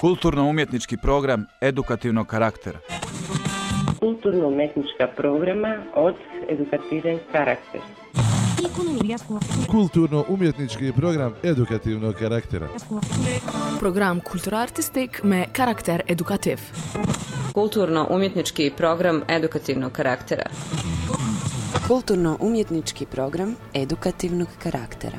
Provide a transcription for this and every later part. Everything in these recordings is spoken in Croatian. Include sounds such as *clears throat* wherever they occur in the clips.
Kulturno-umjetnički program edukativnog karaktera. Kulturno-umetnička programa od edukativen karakter. Kulturno-umjetnički program edukativnog karaktera. Program kulturartistik me karakter edukativ. Kulturno-umjetnički program edukativnog karaktera. Kulturno-umjetnički program edukativnog karaktera.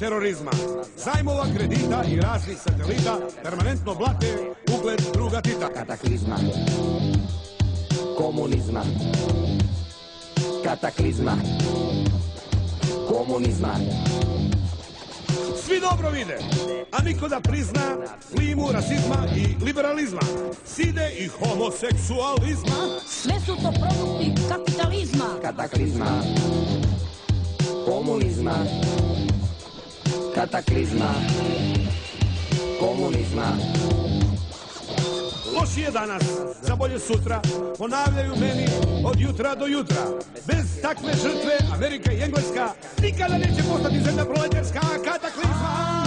Terorizma, zajmova kredita i raznih satelita permanentno blate ugled druga Tita. Kataklizma. Komunizma. Kataklizma. Komunizma. Svi dobro vide, a niko da prizna klimu rasizma i liberalizma, side i homoseksualizma. Sve su to produkti kapitalizma. Kataklizma. Komunizma. Kataklizma. Komunizma. Lošije danas, za bolje sutra, ponavljaju meni od jutra do jutra. Bez takve žrtve Amerika i Engleska nikada neće postati zemlja proletarska kataklizma.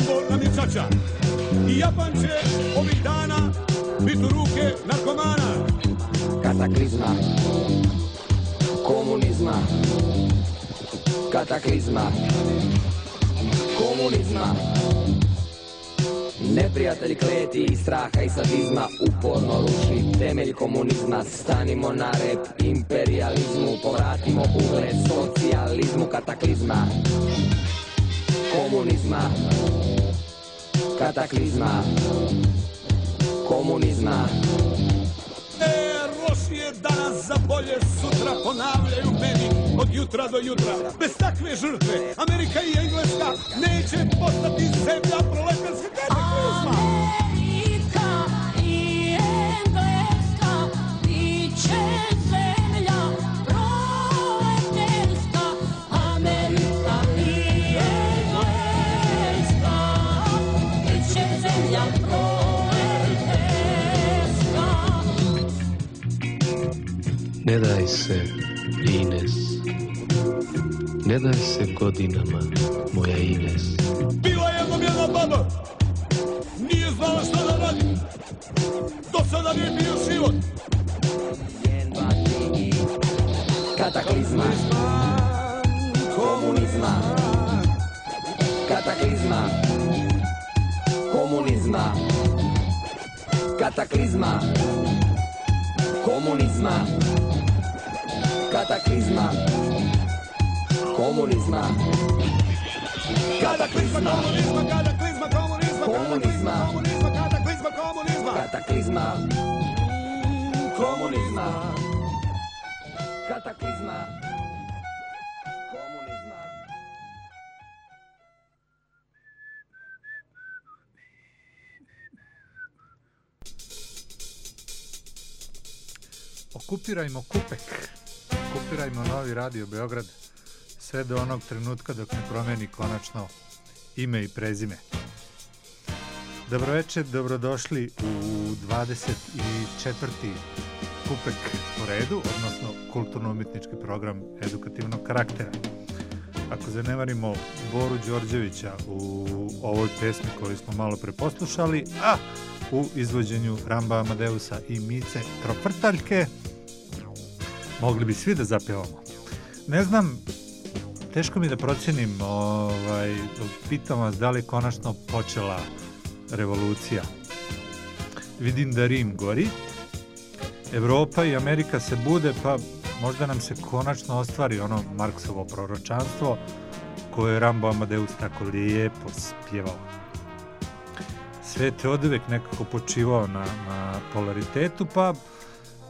A drug Rambo nam je čača. I Japan će ovih dana biti u ruke narkomana. Kataklizma. Komunizma. Kataklizma. Komunizma. Neprijatelj kleti i straha i sadizma uporno ruši temelj komunizma Stanimo na rep imperializmu Povratimo ugled socijalizmu Kataklizma Komunizma Kataklizma Komunizma E, lošije danas za bolje sutra ponavljaju meni od jutra do jutra. Bez takve žrtve Amerika i Engleska neće postati zemlja proletarska kataklizma. Amerika i Engleska biće zemlja Ne daj se, Ines. Ne daj se godinama, moja Ines. Bila je jednom jedna baba, nije znala šta da radi. Do sada nije bio život. Kataklizma Komunizma Kataklizma Komunizma Kataklizma Komunizma Kataklizma Komunizma Kataklizma, komunizma, kataklizma, komunizma, Komunizma. kataklizma, komunizma. Kataklizma Komunizma Kataklizma Komunizma Okupirajmo Kupek. Okupirajmo Novi Radio Beograd. Sve do onog trenutka dok ne promeni konačno ime i prezime. Dobroveče, dobrodošli u 24. Kupek po redu, odnosno kulturno-umjetnički program edukativnog karaktera. Ako zanemarimo Boru Đorđevića u ovoj pesmi koju smo malo preposlušali, a u izvođenju Ramba Amadeusa i Mice Troprtaljke, mogli bi svi da zapevamo. Ne znam teško mi da procenim, ovaj, pitam vas da li je konačno počela revolucija. Vidim da Rim gori, Evropa i Amerika se bude, pa možda nam se konačno ostvari ono Marksovo proročanstvo koje je Rambo Amadeus tako lijepo spjevao. Svet je od nekako počivao na, na polaritetu, pa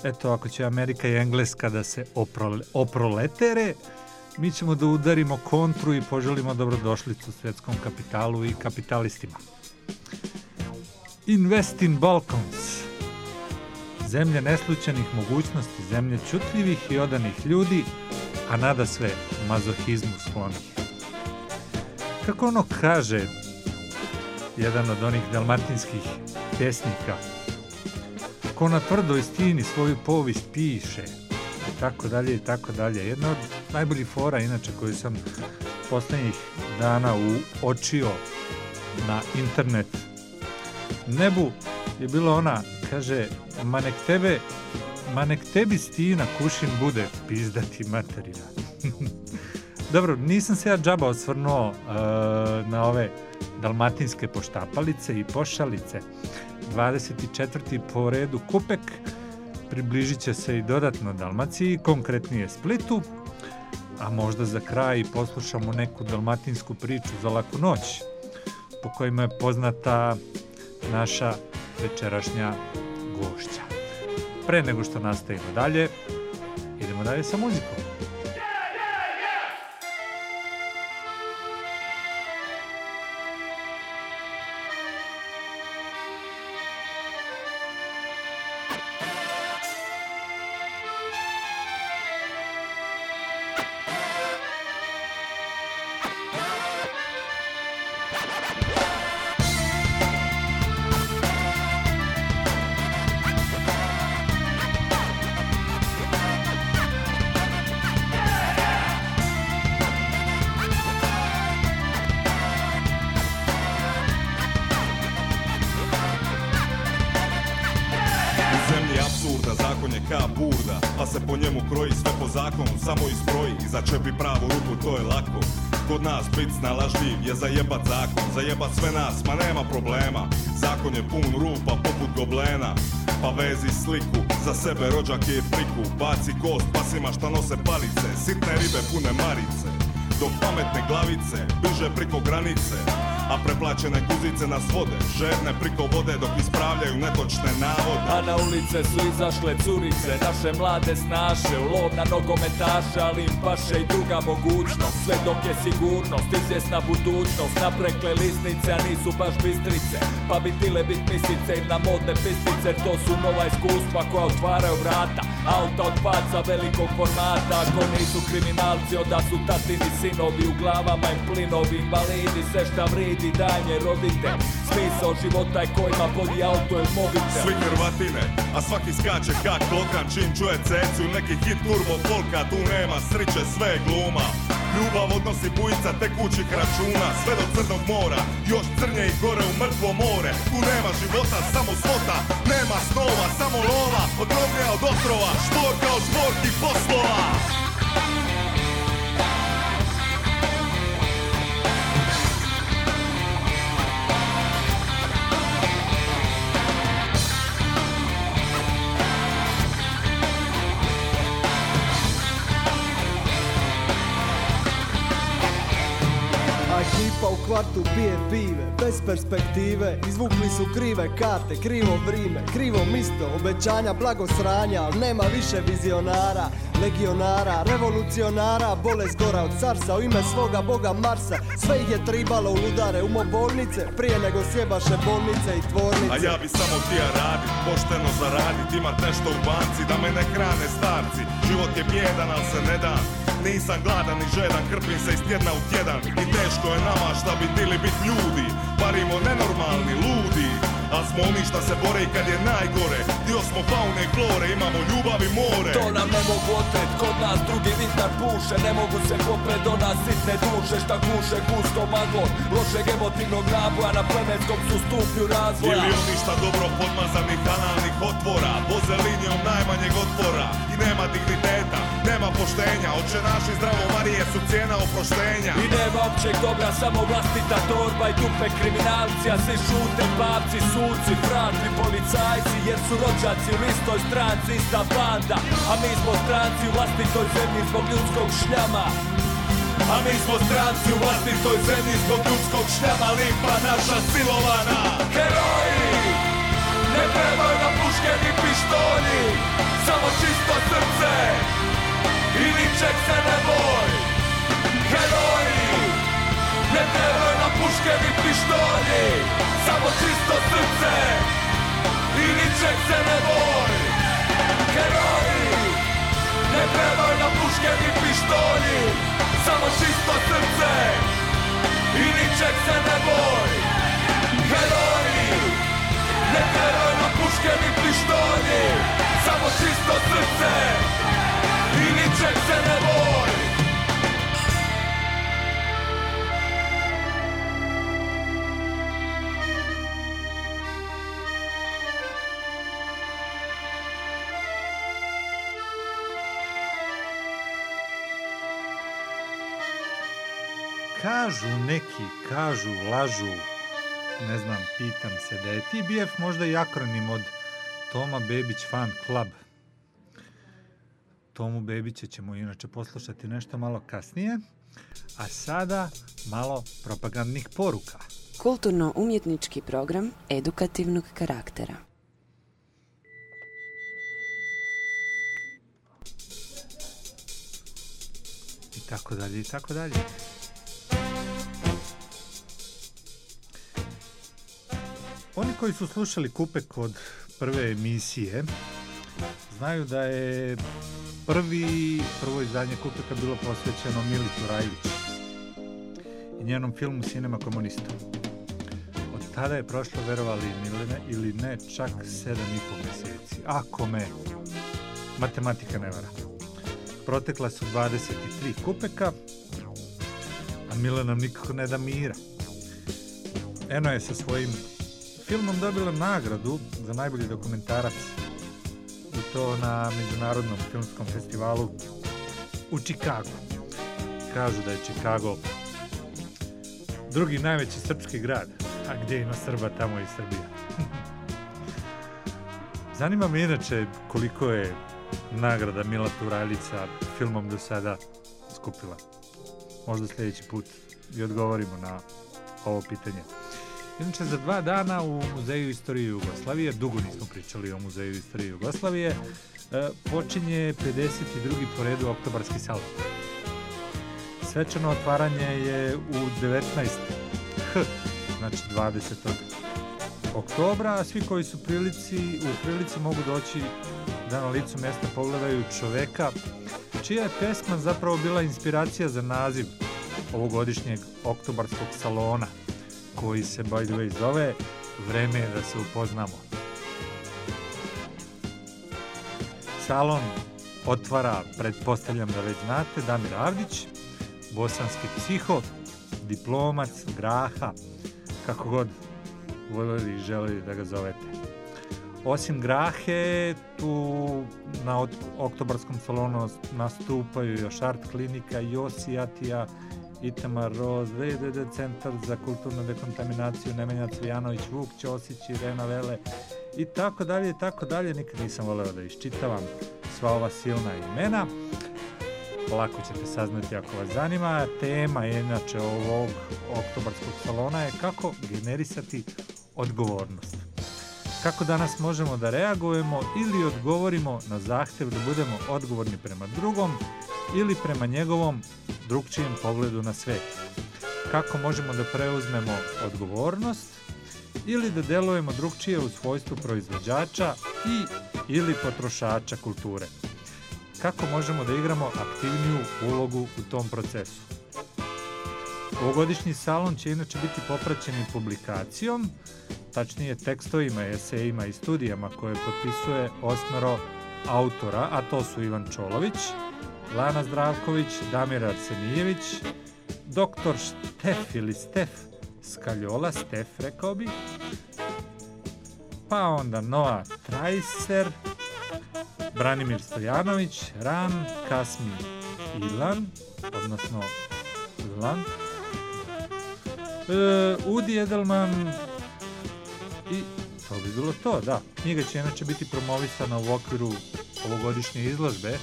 eto, ako će Amerika i Engleska da se oprole, oproletere, mi ćemo da udarimo kontru i poželimo dobrodošlicu svjetskom kapitalu i kapitalistima. Invest in Balkans. Zemlje neslučenih mogućnosti, zemlje čutljivih i odanih ljudi, a nada sve mazohizmu sklonih. Kako ono kaže jedan od onih dalmatinskih pjesnika, ko na tvrdoj stini svoju povist piše, i tako dalje i tako dalje. Jedna od najboljih fora, inače, koju sam posljednjih dana uočio na internet nebu je bila ona, kaže, ma nek tebe, ma nek tebi stina kušin bude pizdati materina. *laughs* Dobro, nisam se ja džaba osvrnuo uh, na ove dalmatinske poštapalice i pošalice. 24. po redu Kupek približit će se i dodatno Dalmaciji, konkretnije Splitu, a možda za kraj poslušamo neku dalmatinsku priču za laku noć, po kojima je poznata naša večerašnja gošća. Pre nego što nastavimo dalje, idemo dalje sa muzikom. Je zajebat zakon, zajebat sve nas, ma nema problema. Zakon je pun rupa poput goblena Pa vezi sliku, za sebe rođak je friku Baci kost pasima šta nose palice, sitne ribe pune marice. Dok pametne glavice biže priko granice a preplaćene guzice nas vode Žedne priko vode dok ispravljaju netočne navode. A na ulice su izašle curice Naše mlade snaše U lov na nogometaše Ali im paše i druga mogućnost. Sve dok je sigurnost Izvjesna budućnost Naprekle lisnice A nisu baš bistrice. Pa bi tile bit misice I na modne pistice To su nova iskustva koja otvaraju vrata. Auta od paca velikog formata Ako nisu kriminalci Onda su tatini sinovi U glavama im plinovi Invalidi Sve šta vridi vidi danje rodite. Smisao života je kojima vodi auto je mobitel Svi hrvatine, a svaki skače kak klokan Čim čuje cecu neki hit turbo folka Tu nema sriće, sve je gluma. Ljubav odnosi bujica tekućih računa Sve do crnog mora, još crnje i gore u mrtvo more. Tu nema života, samo svota Nema snova, samo lova Od droge, od otrova, šporka od šporki poslova kvartu pije pive Bez perspektive. Izvukli su krive karte, krivo vrime Krivo misto, obećanja, blagosranja Al nema više vizionara Legionara, revolucionara. Bolest gora od carsa U ime svoga boga Marsa. Sve ih je tribalo u ludare Umo bolnice Prije nego sjebaše bolnice i tvornice. A ja bi samo htio radit Pošteno zaradit. Imat nešto u banci Da me ne hrane starci. Život je bjedan, al se ne da nisam gladan ni žedan, krpim se iz tjedna u tjedan. I teško je nama šta bi tili bit ljudi Parimo nenormalni, ludi. A smo oni šta se bore i kad je najgore. Dio smo faune i flore, imamo ljubav i more. To nam ne mogu otret, kod nas drugi vitar puše. Ne mogu se popred do nas sitne duše Šta kuše gusto maglo. Lošeg emotivnog naboja na plemenskom su stupnju razvoja. Ili oni šta dobro podmazanih kanalnih otvora Voze linijom najmanjeg otpora I nema digniteta, nema poštenja. Oče naši zdravo Marije su cijena oproštenja. I nema općeg dobra, samo vlastita torba i dupe kriminalci A svi šute babci, suci, fratri, policajci Jer su rođaci u istoj stranci, ista banda. A mi smo stranci u vlastitoj zemlji zbog ljudskog šljama. A mi smo stranci u vlastitoj zemlji zbog ljudskog šljama limpa naša silovana. Heroji, ne trebaju nam puške ni pištolji Samo čisto srce i ničeg se ne boj Heroji, ne trebaju nam puške ni pištolji. Samo čisto srce. I se ne boj Heroji, ne trebaju nam puške ni pištolji. Samo čisto srce. I se ne boj Heroji, ne trebaju nam puške ni pištolji. Samo čisto srce Kažu neki, kažu, lažu, ne znam, pitam se da je TBF možda i akronim od Toma Bebić Fan Club. Tomu Bebića ćemo inače poslušati nešto malo kasnije, a sada malo propagandnih poruka. Kulturno-umjetnički program edukativnog karaktera. I tako dalje, i tako dalje. Oni koji su slušali Kupek od prve emisije znaju da je prvi, prvo izdanje Kupeka bilo posvećeno Mili Turajlić i njenom filmu Sinema komunista. Od tada je prošlo, verovali ili ne, čak sedam i pol mjeseci. Ako me matematika ne vara. Protekla su 23 Kupeka, a Mila nam nikako ne da mira. Eno je sa svojim filmom dobila nagradu za najbolji dokumentarac to na Međunarodnom filmskom festivalu u Čikagu. Kažu da je Čikago drugi najveći srpski grad, a gdje ima Srba, tamo je i Srbija. *laughs* Zanima me inače koliko je nagrada Mila Turajlica filmom do sada skupila. Možda sljedeći put i odgovorimo na ovo pitanje. Inače, za dva dana u Muzeju istorije Jugoslavije, dugo nismo pričali o Muzeju istorije Jugoslavije, e, počinje 52. po redu oktobarski salon. Svečano otvaranje je u 19. H, znači 20. oktobra, a svi koji su prilici, u prilici mogu doći da na licu mjesta pogledaju čoveka čija je pesma zapravo bila inspiracija za naziv ovogodišnjeg oktobarskog salona koji se by the way zove Vreme je da se upoznamo. Salon otvara, pretpostavljam da već znate, Damir Avdić, bosanski psiho, diplomac, graha, kako god voljeli i želeli da ga zovete. Osim Grahe, tu na oktobarskom salonu nastupaju još Art klinika, Josijatija, Itamar Roz, VDD Centar za kulturnu dekontaminaciju, Nemenja Cvijanović, Vuk Ćosić, Irena Vele i tako dalje i tako dalje. Nikad nisam voleo da iščitavam sva ova silna imena. Lako ćete saznati ako vas zanima. Tema je inače ovog oktobarskog salona je kako generisati odgovornost. Kako danas možemo da reagujemo ili odgovorimo na zahtjev da budemo odgovorni prema drugom ili prema njegovom drugčijem pogledu na svet. Kako možemo da preuzmemo odgovornost ili da delujemo drugčije u svojstvu proizvođača i ili potrošača kulture. Kako možemo da igramo aktivniju ulogu u tom procesu. Ovogodišnji salon će inače biti popraćen i publikacijom, tačnije tekstovima, esejima i studijama koje potpisuje osmero autora, a to su Ivan Čolović, Lana Zdravković, Damir Arsenijević, doktor Štef ili Stef Skaljola, Stef rekao bi, pa onda Noa Trajser, Branimir Stojanović, Ran, Kasmi Ilan, odnosno Ilan. E, Udi Edelman i to bi bilo to, da. Knjiga će inače biti promovisana u okviru ovogodišnje izložbe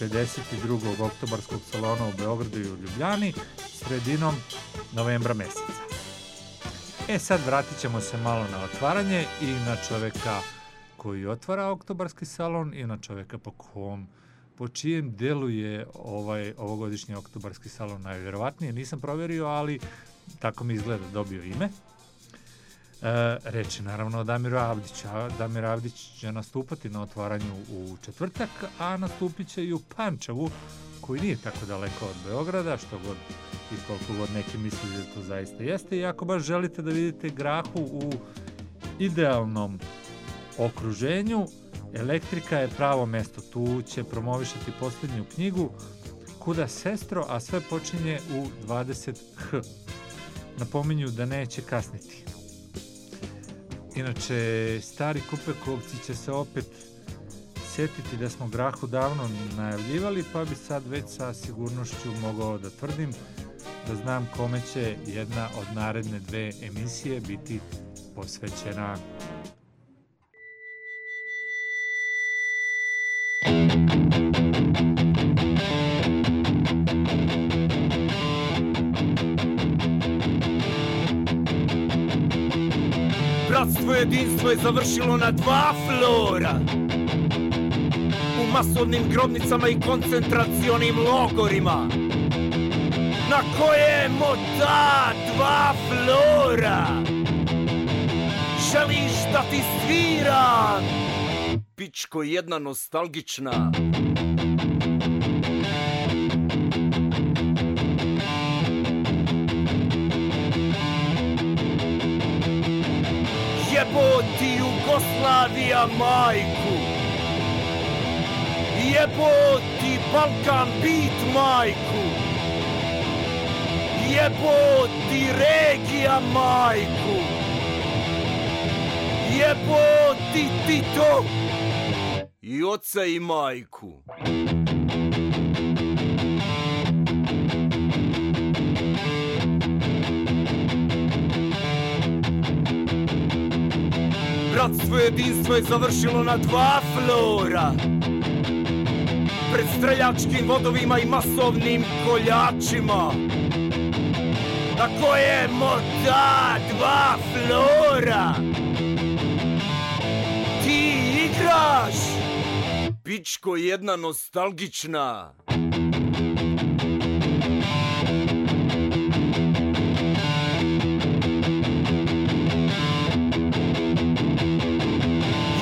52. oktobarskog salona u Beogradu i u Ljubljani sredinom novembra meseca. E sad vratit ćemo se malo na otvaranje i na čoveka koji otvara oktobarski salon i na čoveka po kom po čijem delu je ovaj ovogodišnji oktobarski salon najvjerovatnije. Nisam provjerio, ali tako mi izgleda dobio ime. E, je naravno o Damiru Avdiću. Damir Avdić će nastupati na otvaranju u četvrtak, a nastupit će i u Pančevu, koji nije tako daleko od Beograda, što god i koliko god neki misli da to zaista jeste. I ako baš želite da vidite grahu u idealnom okruženju, Elektrika je pravo mesto. Tu će promovišati posljednju knjigu Kuda sestro, a sve počinje u 20h. Napominju da neće kasniti. Inače, stari kupekovci će se opet sjetiti da smo Grahu davno najavljivali, pa bi sad već sa sigurnošću mogao da tvrdim da znam kome će jedna od naredne dve emisije biti posvećena. Bratstvo jedinstvo je završilo na dva flora. U masovnim grobnicama i koncentracionim logorima. Na kojemo ta dva flora? Želiš da ti sviram? Pičko jedna nostalgična Jugoslavija majku. Jebo ti Balkan beat majku. Jebo ti regija majku. Jebo ti Tito. I oca i majku Bratstvo jedinstvo je završilo na dva flora. Pred streljačkim vodovima i masovnim koljačima. Na kojemo ta dva flora? Ti igraš! Pičko jedna nostalgična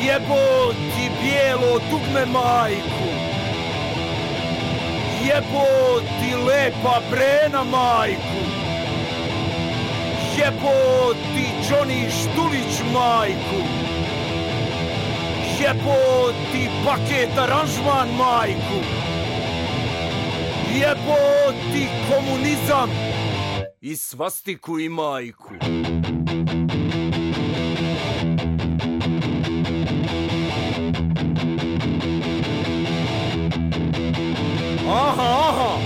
Jebo ti bijelo dugme majku. Jebo ti lepa brena majku. Jebo ti Johnny Štulić majku. Jebo ti paket aranžman majku. Jebo ti komunizam I svastiku i majku Aha, aha.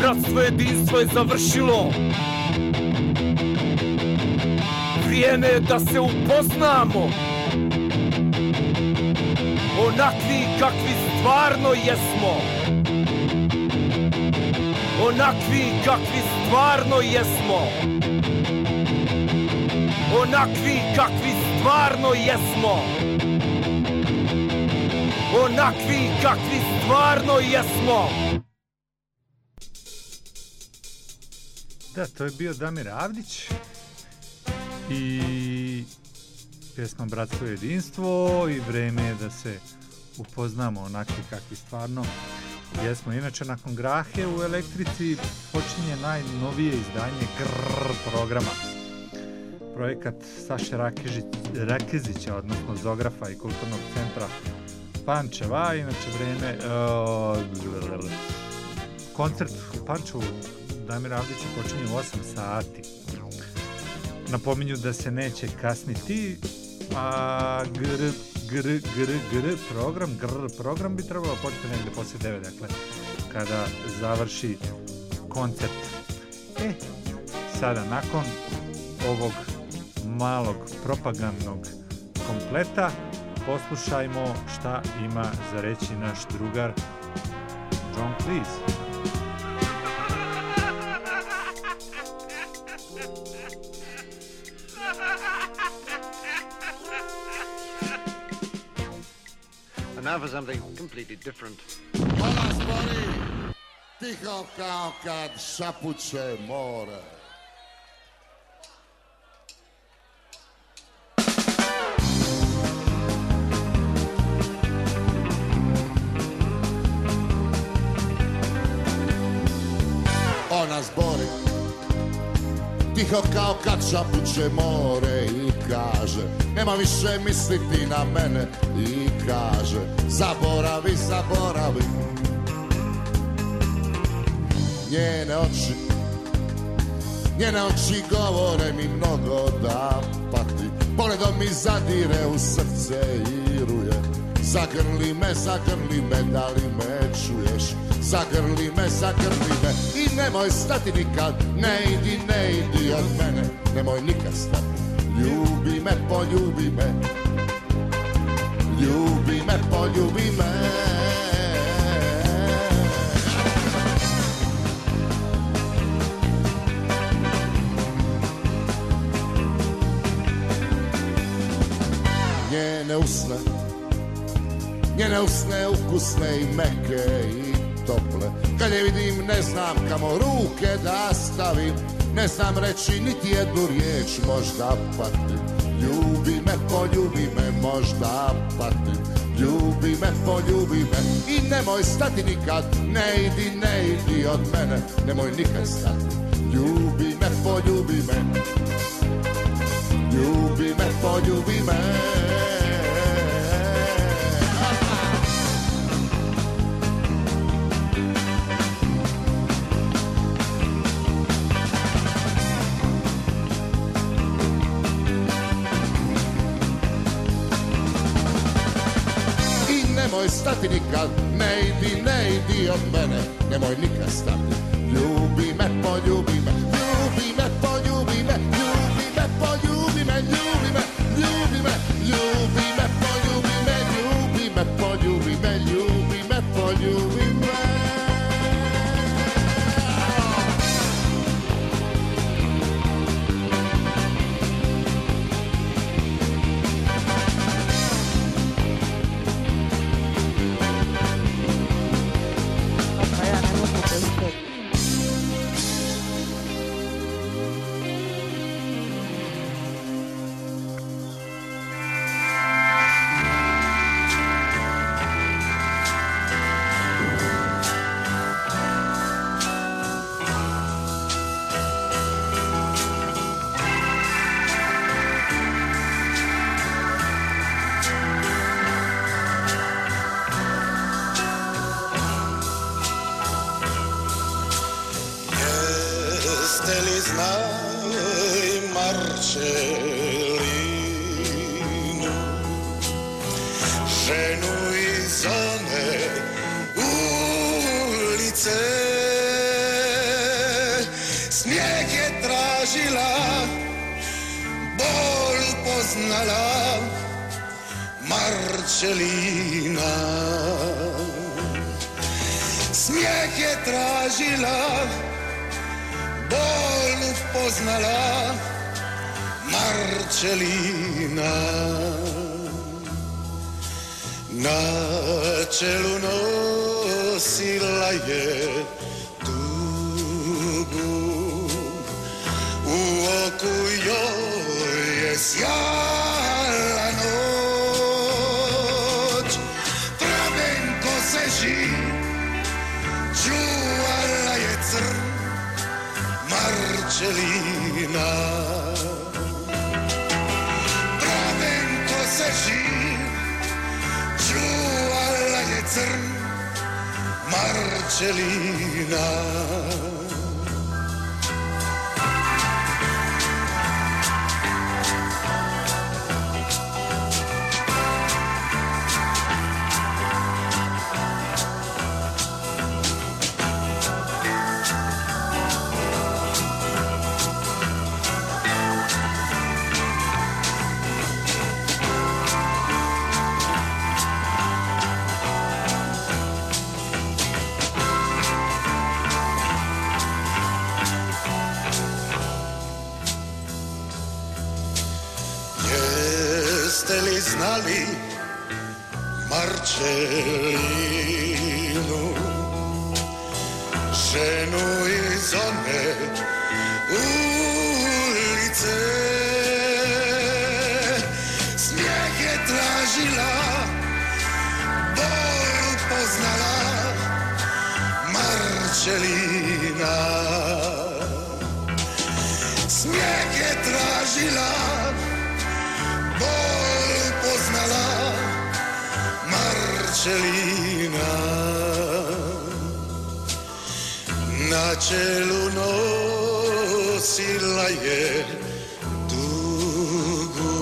Bratstvo i jedinstvo je završilo Vrijeme je da se upoznamo. Onakvi kakvi stvarno jesmo. Onakvi kakvi stvarno jesmo. Onakvi kakvi stvarno jesmo. Onakvi kakvi stvarno jesmo. Da, to je bio Damir Avdić i pjesma Bratstvo jedinstvo i vreme je da se upoznamo onakvi kakvi stvarno jesmo. Inače, nakon Grahe u Elektrici počinje najnovije izdanje GRR programa. projekat Saše Rakezića, odnosno Zografa i kulturnog centra Pančeva, inače vreme uh, koncert u Pančevu Damira Avdića počinje u 8 sati. Napominju da se neće kasniti, a gr, gr, gr, gr program, gr program bi trebalo početi negde poslije 9, dakle, kada završi koncert. E, sada nakon ovog malog propagandnog kompleta poslušajmo šta ima za reći naš drugar John Cleese. Now for something completely different. Spori, tiho kao kad šapuće more. Ona zbori, tiho kao kad šapuće more kaže Nema više misliti na mene i kaže Zaboravi, zaboravi. Njene oči Njene oči govore mi mnogo da pati. Pogledom mi zadire u srce i ruje. Zagrli me, zagrli me, da li me čuješ? Zagrli me, zagrli me I nemoj stati nikad. Ne idi, ne idi od mene Nemoj nikad stati Ljubi me, poljubi me. Ljubi me, poljubi me. Njene usne Njene usne ukusne i meke i tople. Kad je vidim ne znam kamo ruke da stavim Ne znam reći niti jednu riječ možda patim. Ljubi me, poljubi me, možda patim. Ljubi me, poljubi me. I nemoj stati nikad. Ne idi, ne idi od mene. Nemoj nikad stati. Ljubi me, poljubi me. Ljubi me, poljubi me stati nikad, ne idi, ne idi od mene, nemoj nikad stati. Ljubi me, poljubi me, ljubi me, poljubi me, Na čelu nosila je dugu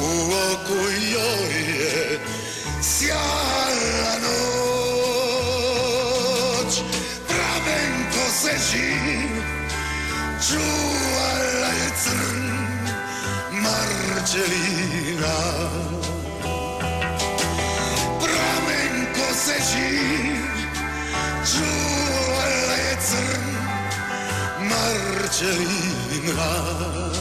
U oku joj je sjala noć Pravenko se živ Čuvala je crn Marčelina Pramenko se živ Čuvala je crn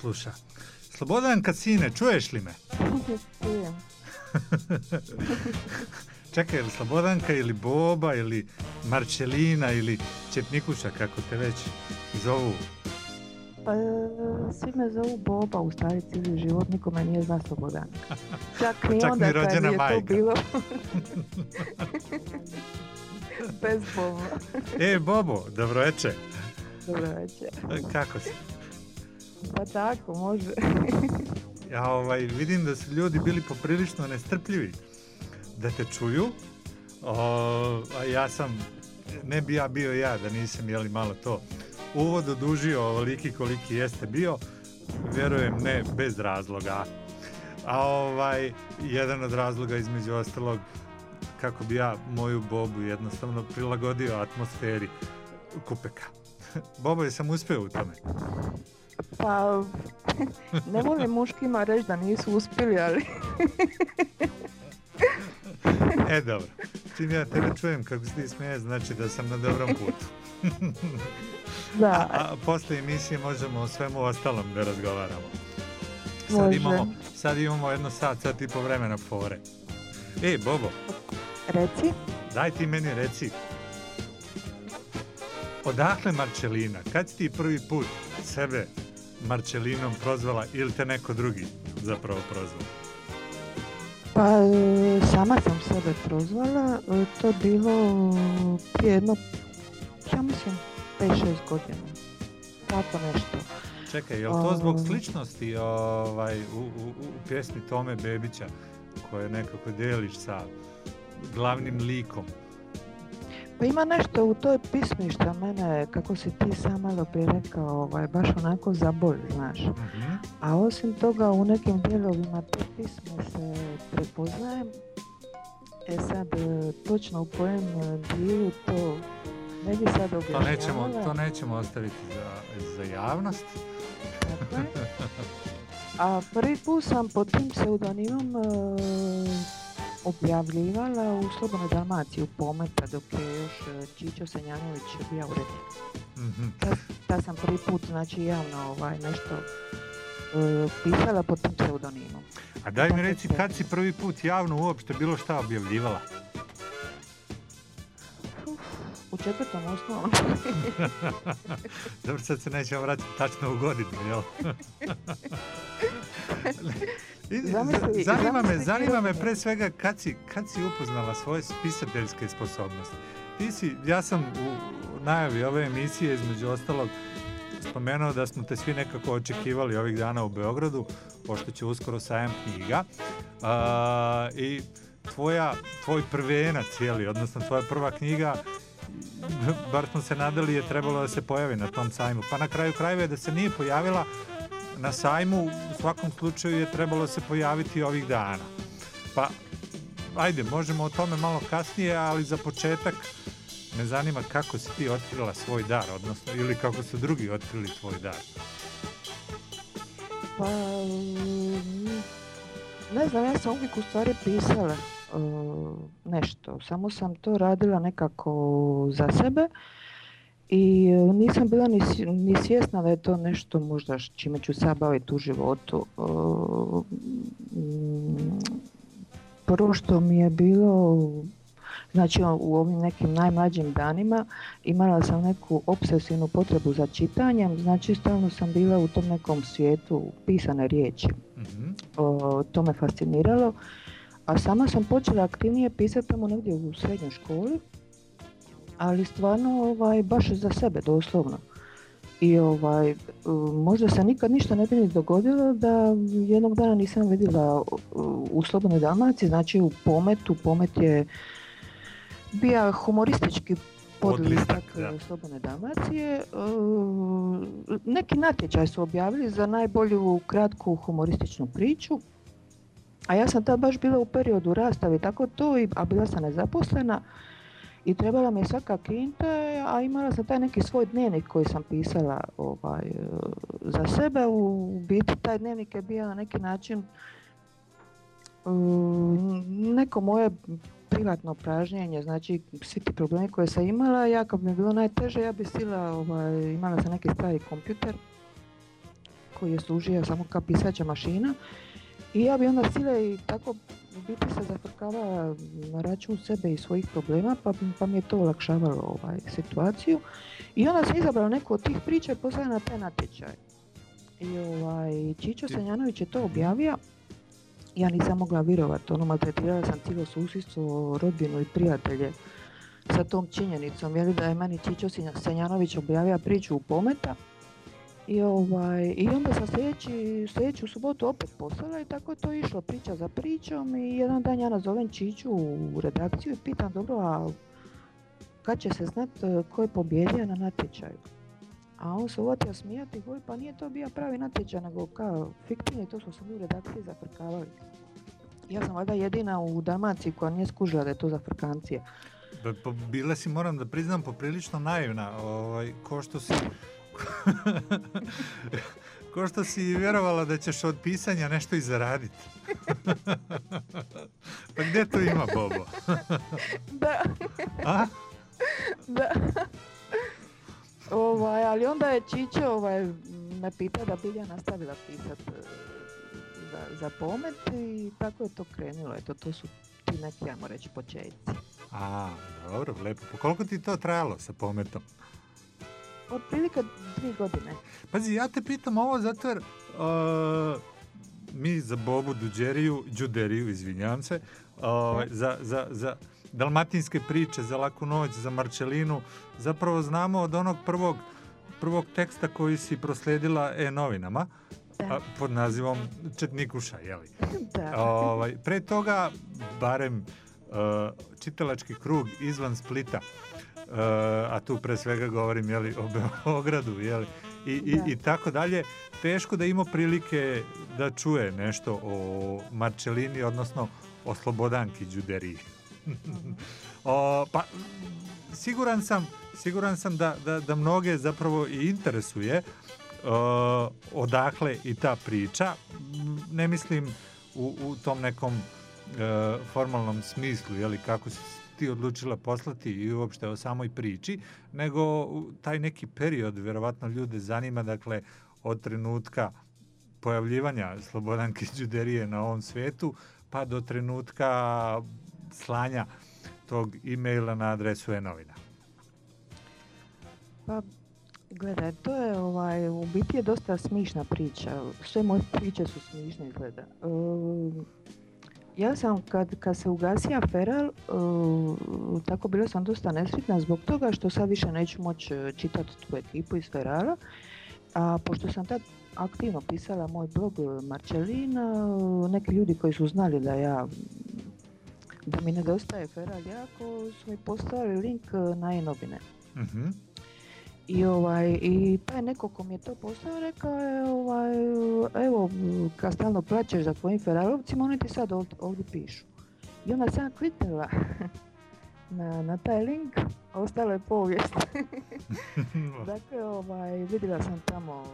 sluša. Slobodan Kasine, čuješ li me? *laughs* Čekaj, je li Slobodanka ili Boba ili Marčelina ili Čepnikuša, kako te već zovu? Pa svi me zovu Boba, u stvari cijeli život nikome nije zna Slobodan. *laughs* Čak ni Čak ni onda kad rođena je to majka. bilo *laughs* bez Boba. E, Bobo, dobro večer. Dobro večer. Kako si? Pa tako, može. *laughs* Ja ovaj, vidim da su ljudi bili poprilično nestrpljivi da te čuju, o, a ja sam, ne bi ja bio ja da nisam jeli malo to uvod odužio ovoliki koliki jeste bio, vjerujem ne bez razloga. A ovaj, jedan od razloga između ostalog kako bi ja moju bobu jednostavno prilagodio atmosferi kupeka. *laughs* Bobo, sam uspio u tome. Pa, *laughs* ne volim muškima reći da nisu uspjeli, ali *laughs* E, dobro. Čim ja tebe čujem kako se ti smiješ, znači da sam na dobrom putu. *laughs* Da. A, a posle emisije možemo o svemu ostalom da razgovaramo. Sad Može. imamo, sad imamo jedno sat, sat i po vremena fore. E, Bobo, reci. daj ti meni reci. Odakle Marčelina? Kad si ti prvi put sebe Marčelinom prozvala ili te neko drugi zapravo prozvao? Pa e, sama sam sebe prozvala, e, to je bilo prije jedno, ja mislim, 5-6 godina. Tako nešto. Čekaj, je li to zbog sličnosti ovaj, u, u, u pjesmi Tome Bebića koje nekako deliš sa glavnim likom? Pa ima nešto u toj pismi što mene, kako si ti sam malo prije rekao, ovaj, baš onako zaboli, znaš. Mhm. A osim toga u nekim dijelovima te pisme se prepoznajem. E sad, e, točno u kojem e, dijelu to ne bi sad To nećemo, to nećemo ostaviti za, za javnost. Tako je. *laughs* A prvi put sam pod tim pseudonimom e, objavljivala u Slobodnoj Dalmaciji u Pometa dok je još e, Čičo Senjanović bio urednik. Mhm. Ta, ta sam prvi put znači javno ovaj, nešto pisala pod tim pseudonimom. A daj mi reci kad si prvi put javno uopšte bilo šta objavljivala? U četvrtom osnovnom. *laughs* Dobro, sad se nećemo vratiti tačno u godinu, jel? *laughs* Zamisli- zanima me, zanima me pre svega kad si, kad si upoznala svoje spisateljske sposobnosti. Ti si, ja sam u najavi ove emisije između ostalog spomenuo da smo te svi nekako očekivali ovih dana u Beogradu, pošto će uskoro sajam knjiga. A, I tvoja, tvoj prvenac, cijeli, odnosno tvoja prva knjiga, bar smo se nadali je trebalo da se pojavi na tom sajmu. Pa na kraju krajeva je da se nije pojavila na sajmu, u svakom slučaju je trebalo se pojaviti ovih dana. Pa, ajde, možemo o tome malo kasnije, ali za početak me zanima kako si ti otkrila svoj dar, odnosno, ili kako su drugi otkrili tvoj dar. Pa, ne znam, ja sam uvijek u stvari pisala e, nešto. Samo sam to radila nekako za sebe i e, nisam bila ni, ni svjesna da je to nešto možda čime ću se baviti u životu. E, mm, Prvo što mi je bilo, znači u ovim nekim najmlađim danima imala sam neku obsesivnu potrebu za čitanjem, znači stalno sam bila u tom nekom svijetu pisane riječi. O, to me fasciniralo. A sama sam počela aktivnije pisati tamo negdje u srednjoj školi, ali stvarno ovaj, baš za sebe, doslovno. I ovaj, možda se nikad ništa ne bi ni dogodilo da jednog dana nisam vidjela u Slobodnoj Dalmaciji, znači u Pometu, Pomet je bio humoristički podlistak uh, Slobodne Dalmacije. Uh, Neki natječaj su objavili za najbolju kratku humorističnu priču, a ja sam tad baš bila u periodu rastave, tako to, a bila sam nezaposlena i trebala mi je svaka kinta, a imala sam taj neki svoj dnevnik koji sam pisala ovaj, e, za sebe. U biti taj dnevnik je bio na neki način mm, neko moje privatno pražnjenje, znači svi ti problemi koje sam imala, ja kad mi bilo najteže, ja bi sila, ovaj, imala sam neki stari kompjuter koji je služio samo kao pisaća mašina i ja bi onda sile i tako u biti se zafrkavala na račun sebe i svojih problema, pa, pa mi je to olakšavalo ovaj, situaciju. I onda sam izabrala neku od tih priča i poslala na taj natječaj. I ovaj, Čičo Sanjanović je to objavio. Ja nisam mogla vjerovati, ono maltretirala sam cijelo susjedstvo, rodbinu i prijatelje sa tom činjenicom, jeli da je meni Čičo Sanjanović objavio priču u Pometa. I, ovaj, I onda sam sljedeći, sljedeću subotu opet poslala i tako je to išlo priča za pričom i jedan dan ja nazovem Čiću u redakciju i pitam dobro, a kad će se znat e, ko je pobjedio na natječaju? A on se uvatio smijati i pa nije to bio pravi natječaj nego kao fiktivni, to smo se mi u redakciji zafrkavali. Ja sam valjda jedina u Dalmaciji koja nije skužila da je to za frkancije. Pa bila si, moram da priznam, poprilično naivna, ovaj, ko što si... *laughs* ko što si vjerovala da ćeš od pisanja nešto i zaraditi. *laughs* pa gdje to ima, Bobo? *laughs* Da. A? da. Ovaj, ali onda je Čičo ovaj, me pitao da bi ja nastavila pisat e, za, za pomet i tako je to krenulo. Eto, to su ti neki, ajmo reći, početci. A, dobro, lepo. Pa koliko ti to trajalo sa pometom? Otprilike dvije godine. Pazi, ja te pitam ovo zato jer uh, mi za Bobu Duđeriju, Đuderiju, izvinjavam se, ovaj, za, za, za dalmatinske priče, za Laku noć, za Marčelinu, zapravo znamo od onog prvog, prvog teksta koji si proslijedila e-novinama, a, pod nazivom Četnikuša, jeli? Da. *laughs* Ovaj, pre toga, barem uh, čitalački krug izvan Splita, uh, a tu pre svega govorim jeli, o Beogradu jeli, i, i, i tako dalje, teško da ima prilike da čuje nešto o Marčelini, odnosno o Slobodanki Đuderiji. *laughs* o, pa, siguran sam, siguran sam da, da, da mnoge zapravo i interesuje uh, odakle i ta priča. Ne mislim u, u tom nekom uh, formalnom smislu, jeli, kako si ti odlučila poslati i uopšte o samoj priči, nego taj neki period, verovatno ljude zanima, dakle, od trenutka pojavljivanja Slobodanke *laughs* Đuderije na ovom svetu, pa do trenutka slanja tog e-maila na adresu e-novina? Pa, gledaj, to je ovaj, u biti je dosta smišna priča. Sve moje priče su smišne, izgleda. Ehm, ja sam, kad, kad se ugasija Feral, ehm, tako bila sam dosta nesretna zbog toga što sad više neću moći čitati tu ekipu iz Ferala. A pošto sam tad aktivno pisala moj blog e, Marčelina, neki ljudi koji su znali da ja da mi nedostaje Feral jako su mi postavili link na e-novine. Mhm. I ovaj, i pa je neko ko mi je to postavio rekao je ovaj, evo kad stalno plaćeš za tvojim Ferarovcima, oni ti sad ovdje, ovdje pišu. I onda sam kliknula *laughs* na, na taj link, ostala je povijest. *laughs* dakle, ovaj, vidjela sam tamo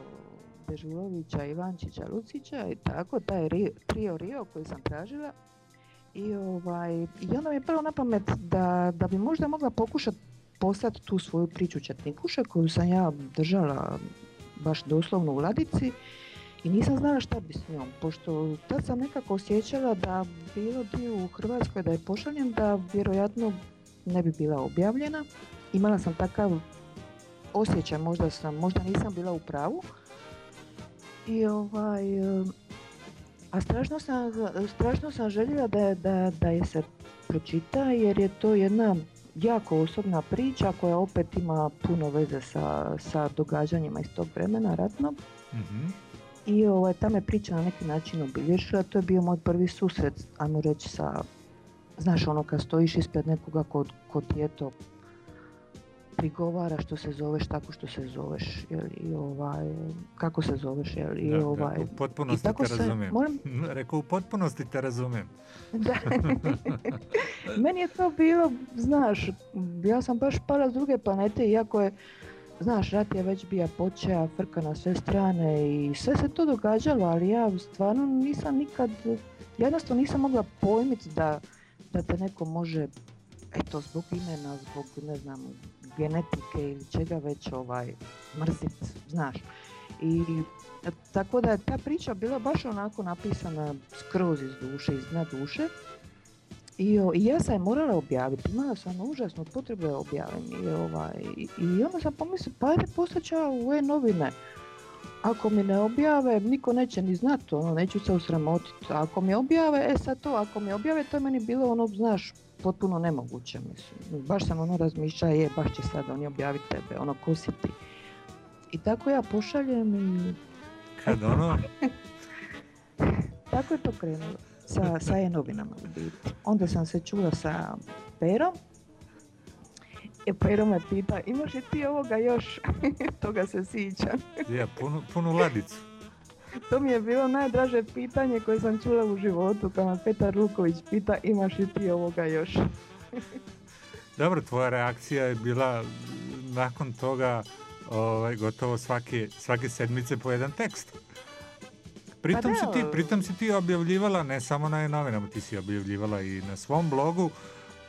Dežulovića, Ivančića, Lucića i tako, taj ri, trio Rio koji sam tražila. I, ovaj, I onda mi je prvo na pamet da, da bi možda mogla pokušati poslati tu svoju priču Četnikuša koju sam ja držala baš doslovno u ladici i nisam znala šta bi s njom, pošto tad sam nekako osjećala da bilo bi u Hrvatskoj da je pošaljem da vjerojatno ne bi bila objavljena. Imala sam takav osjećaj, možda sam, možda nisam bila u pravu. I ovaj, a strašno sam, strašno sam željela da, da, da je se pročita jer je to jedna jako osobna priča koja opet ima puno veze sa, sa događanjima iz tog vremena ratnog. Mhm. I ovaj, ta me priča na neki način obilježila, to je bio moj prvi susret, ajmo reći sa, znaš ono kad stojiš ispred nekoga ko, ko ti eto prigovara što se zoveš tako što se zoveš, jel, i ovaj, kako se zoveš, jel, i Da, da, ovaj, u potpunosti i tako te se- razumijem. molim? *laughs* Rekao, u potpunosti te razumijem. *laughs* Da. *laughs* Meni je to bilo, znaš, ja sam baš pala s druge planete, iako je, znaš, rat je već bija počeo, frka na sve strane i sve se to događalo, ali ja stvarno nisam nikad, ja jednostavno nisam mogla pojmiti da, da te neko može, eto, zbog imena, zbog, ne znam, genetike ili čega već ovaj, mrzit, znaš. I e, tako da je ta priča bila baš onako napisana skroz iz duše, iz dna duše. I, I ja sam je morala objaviti, imala sam užasnu potrebu da objavim. I, ovaj, i, i onda sam pomislila, pa ajde ja u e-novine. Ako mi ne objave, niko neće ni znat, ono, neću se osramotiti. A Ako mi objave, e sad to, ako mi objave, to je meni bilo ono, znaš, potpuno nemoguće, mislim. Baš sam ono razmišljala, je, baš će sad oni objaviti tebe, ono, ko si ti. I tako ja pošaljem i Kad ono, *laughs* tako je to krenulo. Sa, sa e-novinama u biti. Onda sam se čula sa Perom. E, Pero me pita, imaš li ti ovoga još? *laughs* Toga se sjećam. ja, punu, punu ladicu. To mi je bilo najdraže pitanje koje sam čula u životu, kad me Petar Ruković pita, imaš li ti ovoga još? *laughs* Dobro, tvoja reakcija je bila nakon toga ovaj, gotovo svake, svake sedmice po jedan tekst. Pritom, Pa si ti, pritom si ti objavljivala ne samo na novinama, ti si objavljivala i na svom blogu,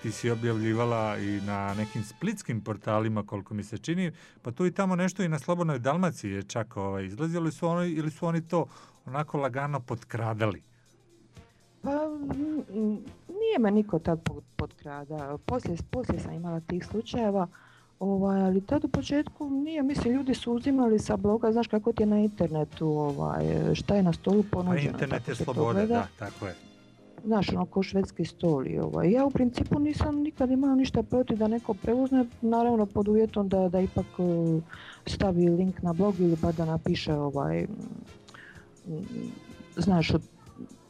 ti si objavljivala i na nekim splitskim portalima, koliko mi se čini, pa tu i tamo nešto i na Slobodnoj Dalmaciji je čak ovaj, izlazilo su oni, ili su oni to onako lagano potkradali. Pa nije me niko tad potkradao. Poslije, poslije sam imala tih slučajeva, ovaj, ali tad u početku nije, mislim, ljudi su uzimali sa bloga, znaš kako ti je na internetu, ovaj, šta je na stolu Pa ponuđeno. internet tako je sloboda, da, tako je. Znaš, ono, ko švedski stol i ovaj. Ja u principu nisam nikad imala ništa protiv da neko preuzme, naravno pod uvjetom da, da ipak eh, stavi link na blog ili pa da napiše ovaj, mm, znaš,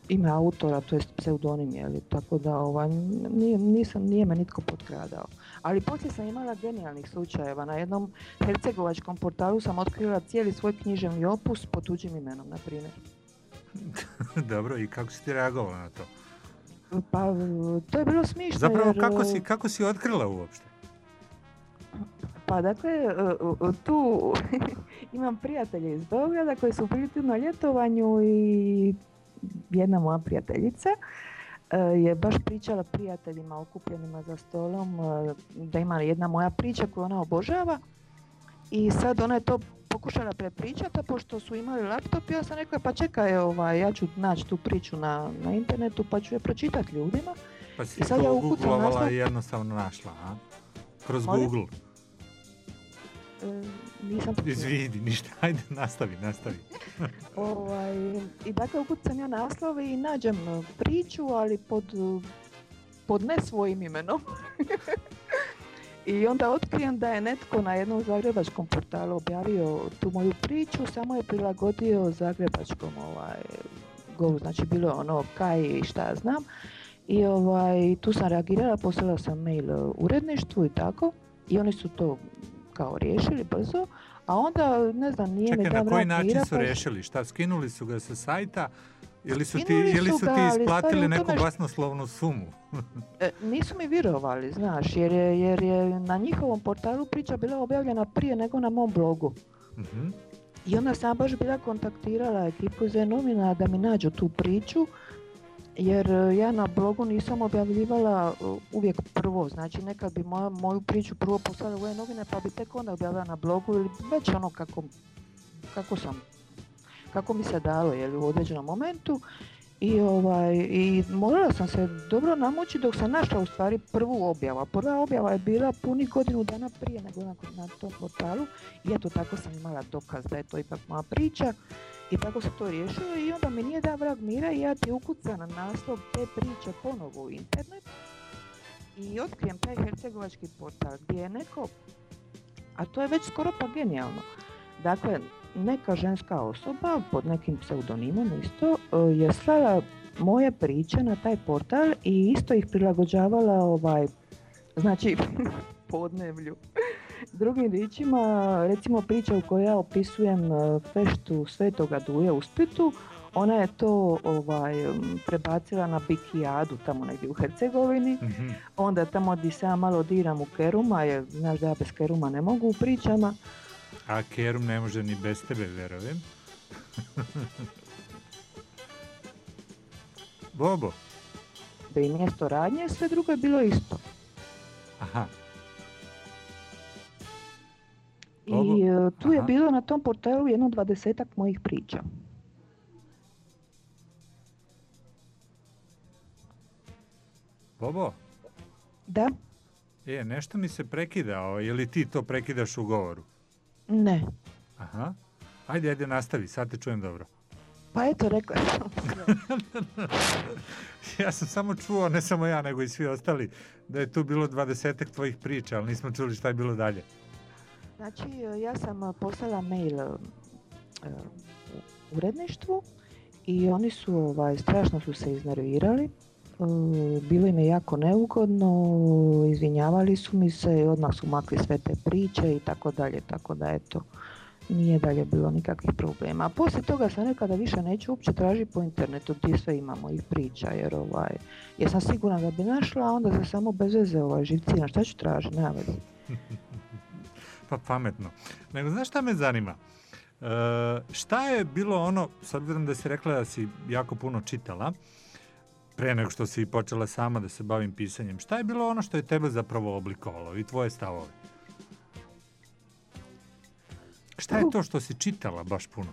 ime autora, to jest pseudonim, je tako da ovaj, nije, nisam, nije me nitko potkradao. Ali poslije sam imala genijalnih slučajeva. Na jednom hercegovačkom portalu sam otkrila cijeli svoj književni opus pod tuđim imenom, na primjer. *laughs* Dobro, i kako si ti reagovala na to? Pa, to je bilo smišno Zapravo, jer... kako si, kako si otkrila uopšte? Pa dakle, tu *laughs* imam prijatelje iz Beograda koji su bili na ljetovanju i jedna moja prijateljica uh, je baš pričala prijateljima okupljenima za stolom uh, da ima jedna moja priča koju ona obožava I sad ona je to pokušala prepričati, a pošto su imali laptop, ja sam rekla pa čekaj, ovaj, ja ću naći tu priču na, na internetu pa ću je pročitati ljudima. Pa si I sad ja to ukucam googlovala naslov- i jednostavno našla, a? Kroz Molim? Google. E, nisam Izvidi, ništa, *laughs* ajde, nastavi, nastavi. *laughs* Ovaj, I dakle ukucam ja naslov i nađem e, priču, ali pod, pod ne svojim imenom. *laughs* I onda otkrijem da je netko na jednom zagrebačkom portalu objavio tu moju priču, samo je prilagodio zagrebačkom ovaj, govu, znači bilo je ono kaj i šta znam. I ovaj, tu sam reagirala, poslala sam mail uredništvu i tako. I oni su to kao riješili brzo. A onda, ne znam, nije mi Čekaj, da na koji način su riješili? Šta, skinuli su ga sa sajta su ti, Skinuli ili su ti je isplatili neku basnoslovnu sumu? E, nisu mi vjerovali, znaš, jer je, jer je na njihovom portalu priča bila objavljena prije nego na mom blogu. Mhm. I onda sam baš bila kontaktirala ekipu iz novina da mi nađu tu priču, jer e, ja na blogu nisam objavljivala e, uvijek prvo, znači nekad bi moja, moju priču prvo poslala u novine pa bi tek onda objavila na blogu ili već ono kako, kako sam, kako mi se dalo jel, u određenom momentu. I, ovaj, I morala sam se dobro namući dok sam našla u stvari prvu objavu. Prva objava je bila puni godinu dana prije nego na, na tom portalu i eto tako sam imala dokaz da je to ipak moja priča i tako se to riješilo i onda mi nije da vrag mira i ja ti ukucam na naslov te priče ponovo u internet i otkrijem taj hercegovački portal gdje je neko, a to je već skoro pa genijalno, dakle neka ženska osoba pod nekim pseudonimom isto e, je slala moje priče na taj portal i isto ih prilagođavala ovaj, znači *laughs* podnevlju. Drugim riječima, recimo priča u kojoj ja opisujem e, feštu Svetoga Duje u Splitu, ona je to ovaj, prebacila na Bikijadu tamo negdje u Hercegovini. Mhm. Onda tamo di se ja malo diram u Keruma, jer znaš da ja bez Keruma ne mogu u pričama. A Kerum ne može ni bez tebe, verujem. *laughs* Bobo, Da i mjesto radnje, sve drugo je bilo isto. aha, I e, tu je bilo na tom portalu jedno dvadesetak mojih priča. Bobo, Da? je, nešto mi se prekida, o, je li ti to prekidaš u govoru? Ne. Aha, ajde, ajde, nastavi, sad te čujem dobro. Pa eto, rekla sam. *laughs* Ja sam samo čuo, ne samo ja, nego i svi ostali, da je tu bilo dvadesetak tvojih priča, ali nismo čuli šta je bilo dalje. Znači, ja sam e, poslala mail e, e, u uredništvu i oni su, ovaj, strašno su se iznervirali. Bilo im je jako neugodno, izvinjavali su mi se i odmah su makli sve te priče i tako dalje, tako da eto, nije dalje bilo nikakvih problema. A poslije toga sam rekla da više neću uopće tražiti po internetu gdje sve imamo ih priča, jer ovaj, jer sam sigurna da bi našla, onda se samo bez veze ovaj, živcina, šta ću tražiti, nema veze. *laughs* Pa pametno. Nego znaš šta me zanima? E, šta je bilo ono, s obzirom da si rekla da si jako puno čitala, pre nego što si počela sama da se bavim pisanjem, šta je bilo ono što je tebe zapravo oblikovalo i tvoje stavove? Šta je to što si čitala baš puno?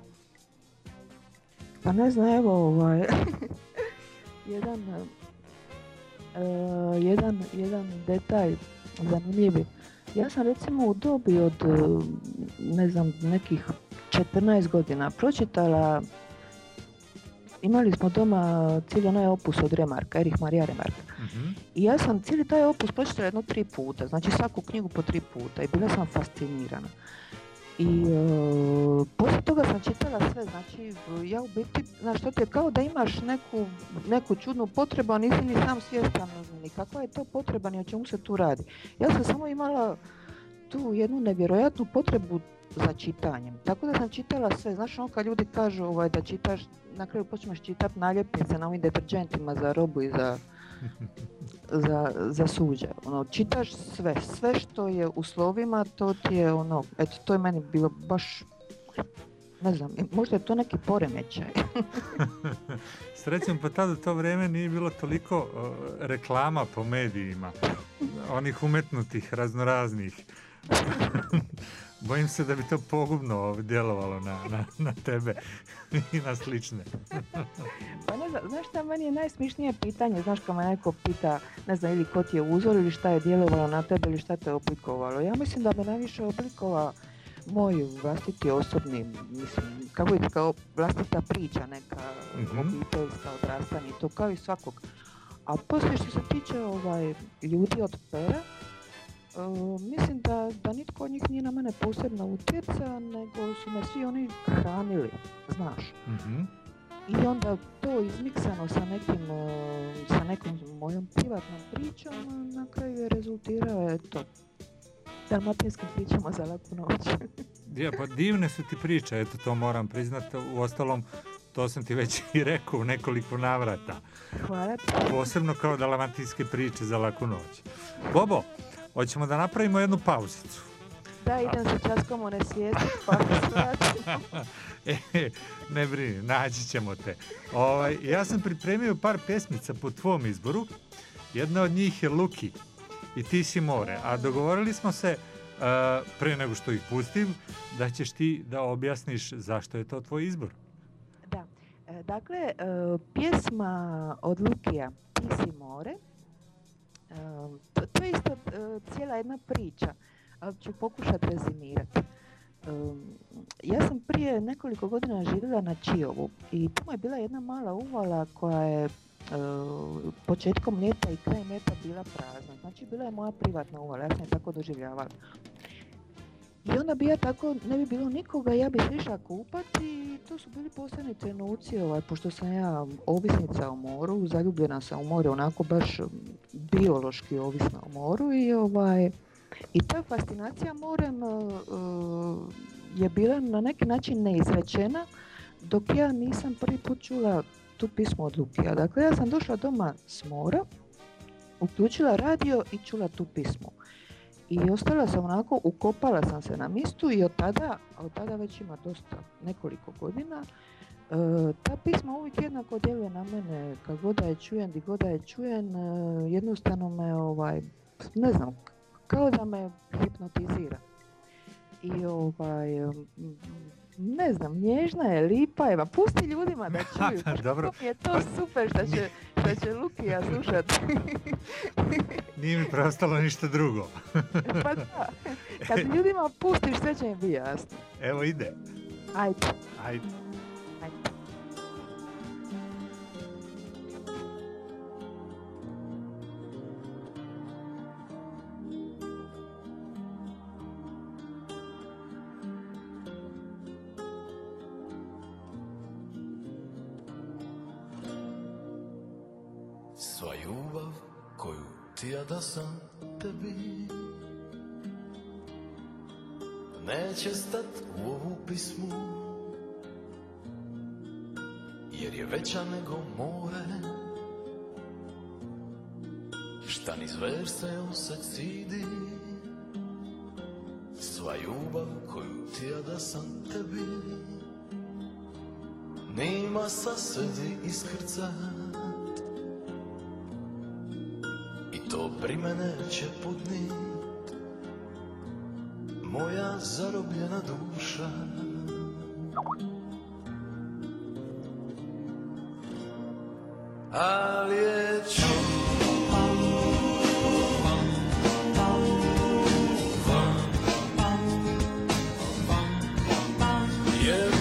Pa ne znam, evo ovaj, *laughs* jedan, e, jedan, jedan detalj zanimljivi. Ja sam recimo u dobi od, e, ne znam, nekih 14 godina pročitala, imali smo doma cijeli onaj opus od Remarka, Erich Maria Remarka. I ja sam cijeli taj opus pročitala jedno tri puta, znači svaku knjigu po tri puta i bila sam fascinirana. I e, poslije toga sam čitala sve, znači ja u biti, znaš to ti je kao da imaš neku, neku čudnu potrebu, a nisi ni sam svjestan ni kakva je to potreba, ni o čemu se tu radi. Ja sam samo imala tu jednu nevjerojatnu potrebu za čitanjem. Tako da sam čitala sve. Znaš ono kad ljudi kažu ovaj, da čitaš, na kraju počneš čitati naljepnice na ovim deterđentima za robu i za, *laughs* za, za suđe. Ono, čitaš sve, sve što je u slovima, to ti je ono, eto, to je meni bilo baš, ne znam, možda je to neki poremećaj. *laughs* Srećom, pa tada to vrijeme nije bilo toliko uh, reklama po medijima, onih umetnutih, raznoraznih. *laughs* Bojim se da bi to pogubno djelovalo na, na, na tebe *laughs* i na slične. Pa ne znam, znaš šta, meni je najsmišnije pitanje, znaš kad me neko pita, ne znam, ili ko ti je uzor ili šta je djelovalo na tebe ili šta te oblikovalo. Ja mislim da me najviše oblikova moj vlastiti osobni, mislim, kako je kao vlastita priča neka Mhm. obiteljska odrastanje, i to kao i svakog. A poslije što se tiče ovaj, ljudi od pera, e, mislim da, da nitko od njih nije na mene posebno utjecao, nego su me svi oni hranili, znaš. Mhm. I onda to izmiksano sa nekim, e, sa nekom mojom privatnom pričom, na kraju je rezultirao, eto, dalmatinskim pričama za laku noć. *laughs* Je, pa divne su ti priče, eto to moram priznati. U ostalom, to sam ti već i rekao u nekoliko navrata. Hvala ti. Posebno kao dalmatinske priče za laku noć. Bobo, hoćemo da napravimo jednu pauzicu. Da, idem se časkom one svijesti, *laughs* pa. E, ne brini, naći ćemo te. Ovaj, ja sam pripremio par pesmica po tvom izboru. Jedna od njih je Luki i Ti si more. A dogovorili smo se, uh, pre nego što ih pustim, da ćeš ti da objasniš zašto je to tvoj izbor. Da, e, dakle, e, pjesma od Lukija Ti si more, to, to je isto e, cijela jedna priča, ali ću pokušati rezimirati. E, Ja sam prije nekoliko godina živjela na Čiovu i tamo je bila jedna mala uvala koja je e, početkom ljeta i krajem ljeta bila prazna. Znači bila je moja privatna uvala, ja sam je tako doživljavala. I onda bi ja tako, ne bi bilo nikoga, ja bi se išla kupati i to su bili posebni trenuci, ovaj, pošto sam ja ovisnica o moru, zaljubljena sam u more, onako baš biološki ovisna o moru i ovaj, i ta fascinacija morem e, je bila na neki način neizrečena, dok ja nisam prvi put čula tu pismu od Lukija. Dakle, ja sam došla doma s mora, uključila radio i čula tu pismu. I ostala sam onako, ukopala sam se na mistu i od tada, od tada već ima dosta, nekoliko godina, e, ta pisma uvijek jednako djeluje na mene, kad god da je čujem, di god je čujem, e, jednostavno me, ovaj, ne znam, kao da me hipnotizira. I ovaj, ne znam, nježna je, lipa je, ma pusti ljudima da čuju. *laughs* pa Dobro. je to super što će, što će Lukija slušati. *laughs* Nije mi preostalo ništa drugo. *laughs* pa da, kad ljudima pustiš sve će im biti jasno. Evo ide. Ajde. Ajde. Sva Neće stat u ovu pismu Jer je veća nego more. Šta niz verse se cidi Sva ljubav koju ti ja da sam tebi Nima sa sedi iskrcat. I to pri mene će putnit Moja zarobljena duša Ali je Jer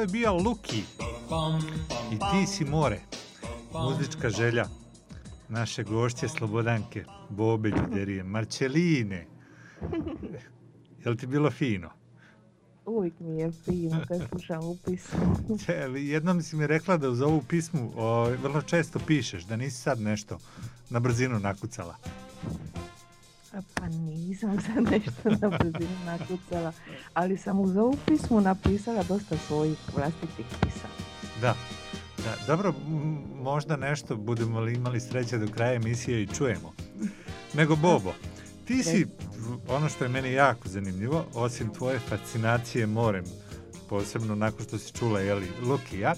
to je bio Luki. I ti si more. Muzička želja naše gošće Slobodanke, Bobe Ljuderije, Marčeline. *laughs* Jel ti bilo fino? Uvijek mi je fino kad slušam u pismu. *laughs* Jednom si mi rekla da uz ovu pismu o, vrlo često pišeš, da nisi sad nešto na brzinu nakucala. A Pa nisam sad *laughs* nešto na brzinu nakucala, ali sam uz ovu pismu napisala dosta svojih vlastitih pisama. Da, da. Dobro, m- možda nešto budemo li imali sreće do kraja emisije i čujemo. Nego Bobo, ti si, ono što je meni jako zanimljivo, osim tvoje fascinacije morem, posebno nakon što si čula, jeli, Lukija,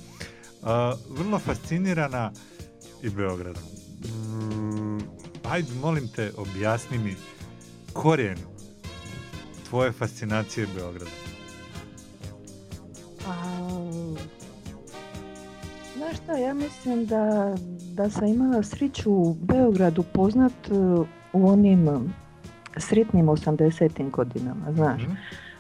a, vrlo fascinirana i Beogradom. Mm, Ajde, molim te, objasni mi korijen tvoje fascinacije Beogradom. A, znaš šta, ja mislim da, da sam imala sreću u Beogradu poznat e, u onim e, sretnim 80. godinama, znaš.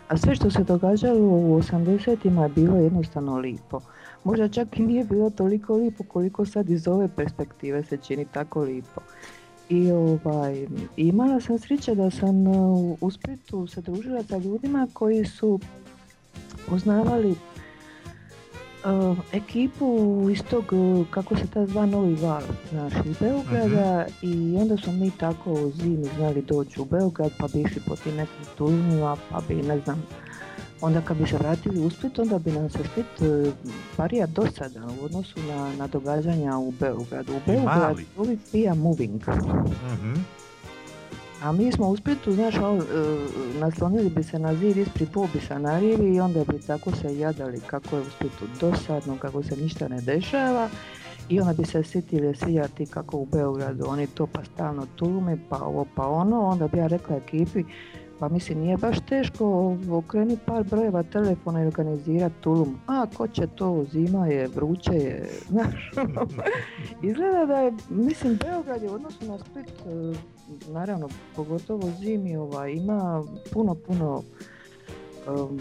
A sve što se događalo u 80-ima je bilo jednostavno lipo. Možda čak i nije bilo toliko lipo koliko sad iz ove perspektive se čini tako lipo. I ovaj, imala sam sreće da sam e, u- Splitu se družila sa ljudima koji su poznavali e, ekipu iz tog, e, kako se ta zva, Novi Val, znaš, iz Beograda. I onda smo mi tako zimi znali doći u Beograd pa bi išli po tim nekim turizmima pa bi, ne znam, onda kad bi se vratili u Split, onda bi nam se Split e, parija dosadan u odnosu na, na događanja u Beogradu. U Beogradu uvijek pija moving. Mhm. A mi smo u Splitu, znaš, ono, e, naslonili bi se na zid ispred pobisa na rivi i onda bi tako se jadali kako je u Splitu dosadno, kako se ništa ne dešava. I onda bi se sjetili svijati kako u Beogradu oni to pa stalno tulume, pa ovo pa ono. Onda bi ja rekla ekipi, pa mislim nije baš teško okreni par brojeva telefona i organizirati tulum. A ko će to, zima je, vruće je, *laughs* znaš. ono. Izgleda da je, mislim, Beograd je u odnosu na Split, e, naravno, pogotovo zimi, ovaj, ima puno, puno um,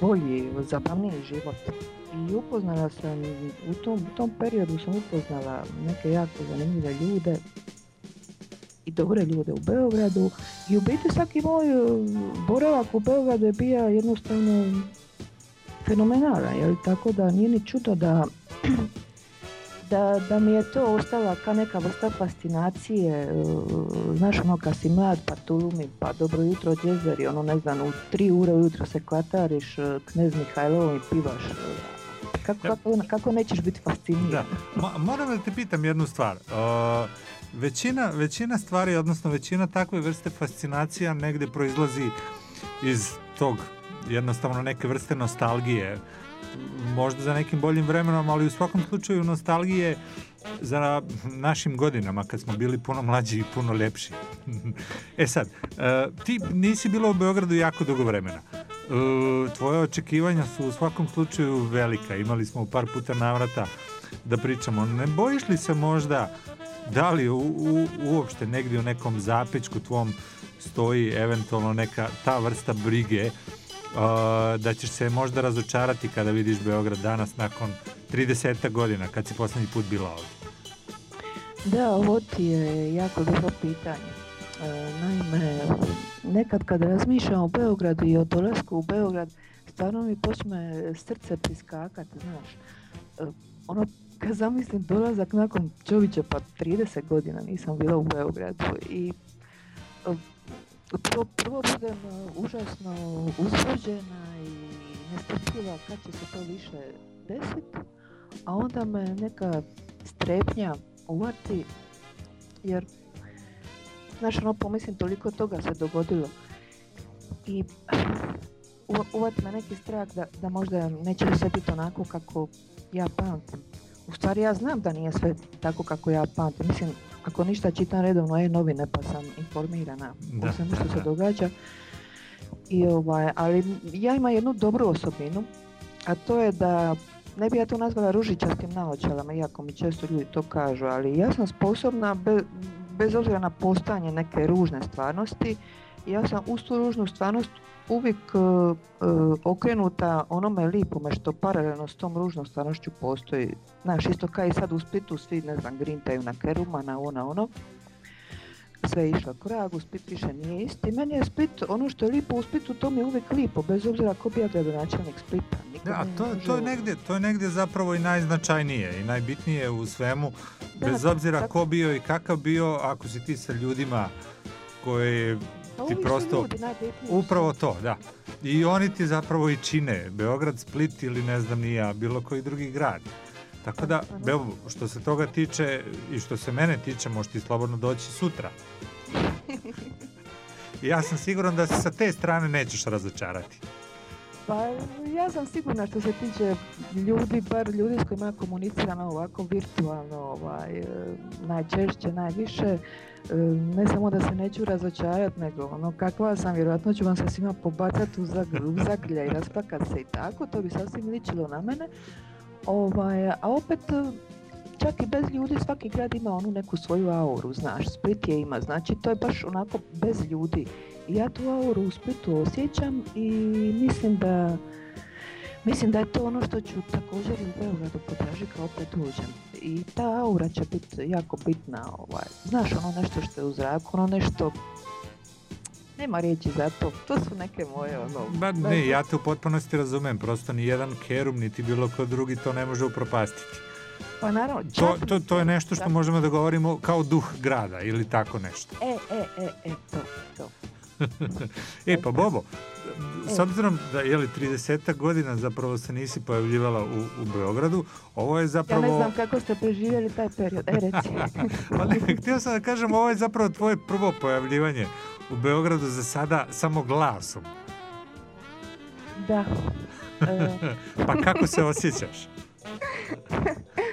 bolji, zabavniji život. I upoznala sam, u tom, u tom periodu sam upoznala neke jako zanimljive ljude i dobre ljude u Beogradu i u biti svaki moj e, boravak u Beogradu je bio jednostavno fenomenalan, jel? tako da nije ni čudo da, *clears throat* da, da mi je to ostala ka neka vrsta fascinacije, e, znaš ono kad si mlad pa tulumi, pa dobro jutro džezeri, ono ne znam, u tri ure ujutro se kvatariš e, knez Mihajlovom i pivaš, kako, kako, kako nećeš biti fasciniran? Da. Ma, moram da te pitam jednu stvar. Uh, većina, većina stvari, odnosno većina takve vrste fascinacija negde proizlazi iz tog jednostavno neke vrste nostalgije. Možda za nekim boljim vremenom, ali u svakom slučaju nostalgije za našim godinama kad smo bili puno mlađi i puno lepši. *laughs* e sad, uh, ti nisi bila u Beogradu jako dugo vremena. Uh, tvoje očekivanja su u svakom slučaju velika. Imali smo par puta navrata da pričamo. Ne bojiš li se možda da li u, u, uopšte negdje u nekom zapečku tvom stoji eventualno neka ta vrsta brige uh, da ćeš se možda razočarati kada vidiš Beograd danas nakon 30 godina kad si poslednji put bila ovdje? Da, ovo ti je jako dobro pitanje. E, naime, nekad kad razmišljam o Beogradu i o dolasku u Beograd, stvarno mi počne srce priskakat, znaš. E, ono, kad zamislim dolazak nakon Čovića, pa 30 godina nisam bila u Beogradu i e, prvo, prvo budem e, užasno uzbuđena i nestrpljiva kad će se to više desiti, a onda me neka strepnja uvati, jer Znaš, ono, pomislim, toliko toga se dogodilo. I uva- uvati me neki strah da, da možda neće sve biti onako kako ja pamtim. U stvari ja znam da nije sve tako kako ja pamtim. Mislim, ako ništa čitam redovno je novine pa sam informirana Da, o svemu što se događa. I ovaj, ali ja imam jednu dobru osobinu, a to je da ne bi ja to nazvala ružičastim naočalama, iako mi često ljudi to kažu, ali ja sam sposobna be- bez obzira na postojanje neke ružne stvarnosti, ja sam uz tu ružnu stvarnost uvijek e, okrenuta onome lipome što paralelno s tom ružnom stvarnošću postoji. Znaš, isto kao i sad u Splitu svi, ne znam, grintaju na Keruma, na ono, ono. Sve je išlo kragu, Split više nije isti. Meni je Split, ono što je lipo u Splitu, to mi je uvijek lipo, bez obzira ko bio gradonačelnik Splita. Da, a to, to, je negdje, to je negdje zapravo i najznačajnije i najbitnije u svemu, Da, bez tako- obzira tako. ko bio i kakav bio, ako si ti sa ljudima koji Pa ti prosto... ljudi Upravo to, da. I oni ti zapravo i čine, Beograd, Split ili ne znam ni ja, bilo koji drugi grad. Tako da, što se toga tiče i što se mene tiče, možeš ti slobodno doći sutra. *laughs* Ja sam siguran da se sa te strane nećeš razočarati. Pa ja sam sigurna što se tiče ljudi, bar ljudi s kojima ja komuniciram ovako virtualno, ovaj, e, najčešće, najviše, ne samo da se neću razočarati, nego ono kakva sam, vjerojatno ću vam se svima pobacati u, zag, u zagrlja i rasplakat se i tako, to bi sasvim ličilo na mene. Ovaj, a opet, e, čak i bez ljudi svaki grad ima onu neku svoju auru, znaš, Split je ima, znači to je baš onako bez ljudi. I ja tu auru u Splitu osjećam i mislim da Mislim da je to ono što ću također u Beogradu potražiti kad opet uđem. I ta aura će biti jako bitna. Ovaj. Znaš, ono nešto što je u zraku, ono nešto... Nema riječi za to. To su neke moje ono... Ba, ne, ja te u potpunosti razumem, prosto ni jedan kerum, niti bilo ko drugi to ne može upropastiti. Pa naravno, To, to, to je nešto što možemo da govorimo kao duh grada ili tako nešto. E, e, e, e, to, to. *laughs* e, pa Bobo, s obzirom da je li 30 godina zapravo se nisi pojavljivala u, u Beogradu, ovo je Ja zapravo... ne znam kako ste preživjeli taj period. E, reci. Pa ne, htio sam da kažem, ovo je zapravo tvoje prvo pojavljivanje u Beogradu za sada samo glasom. da. E, *laughs* pa kako se osjećaš? *laughs*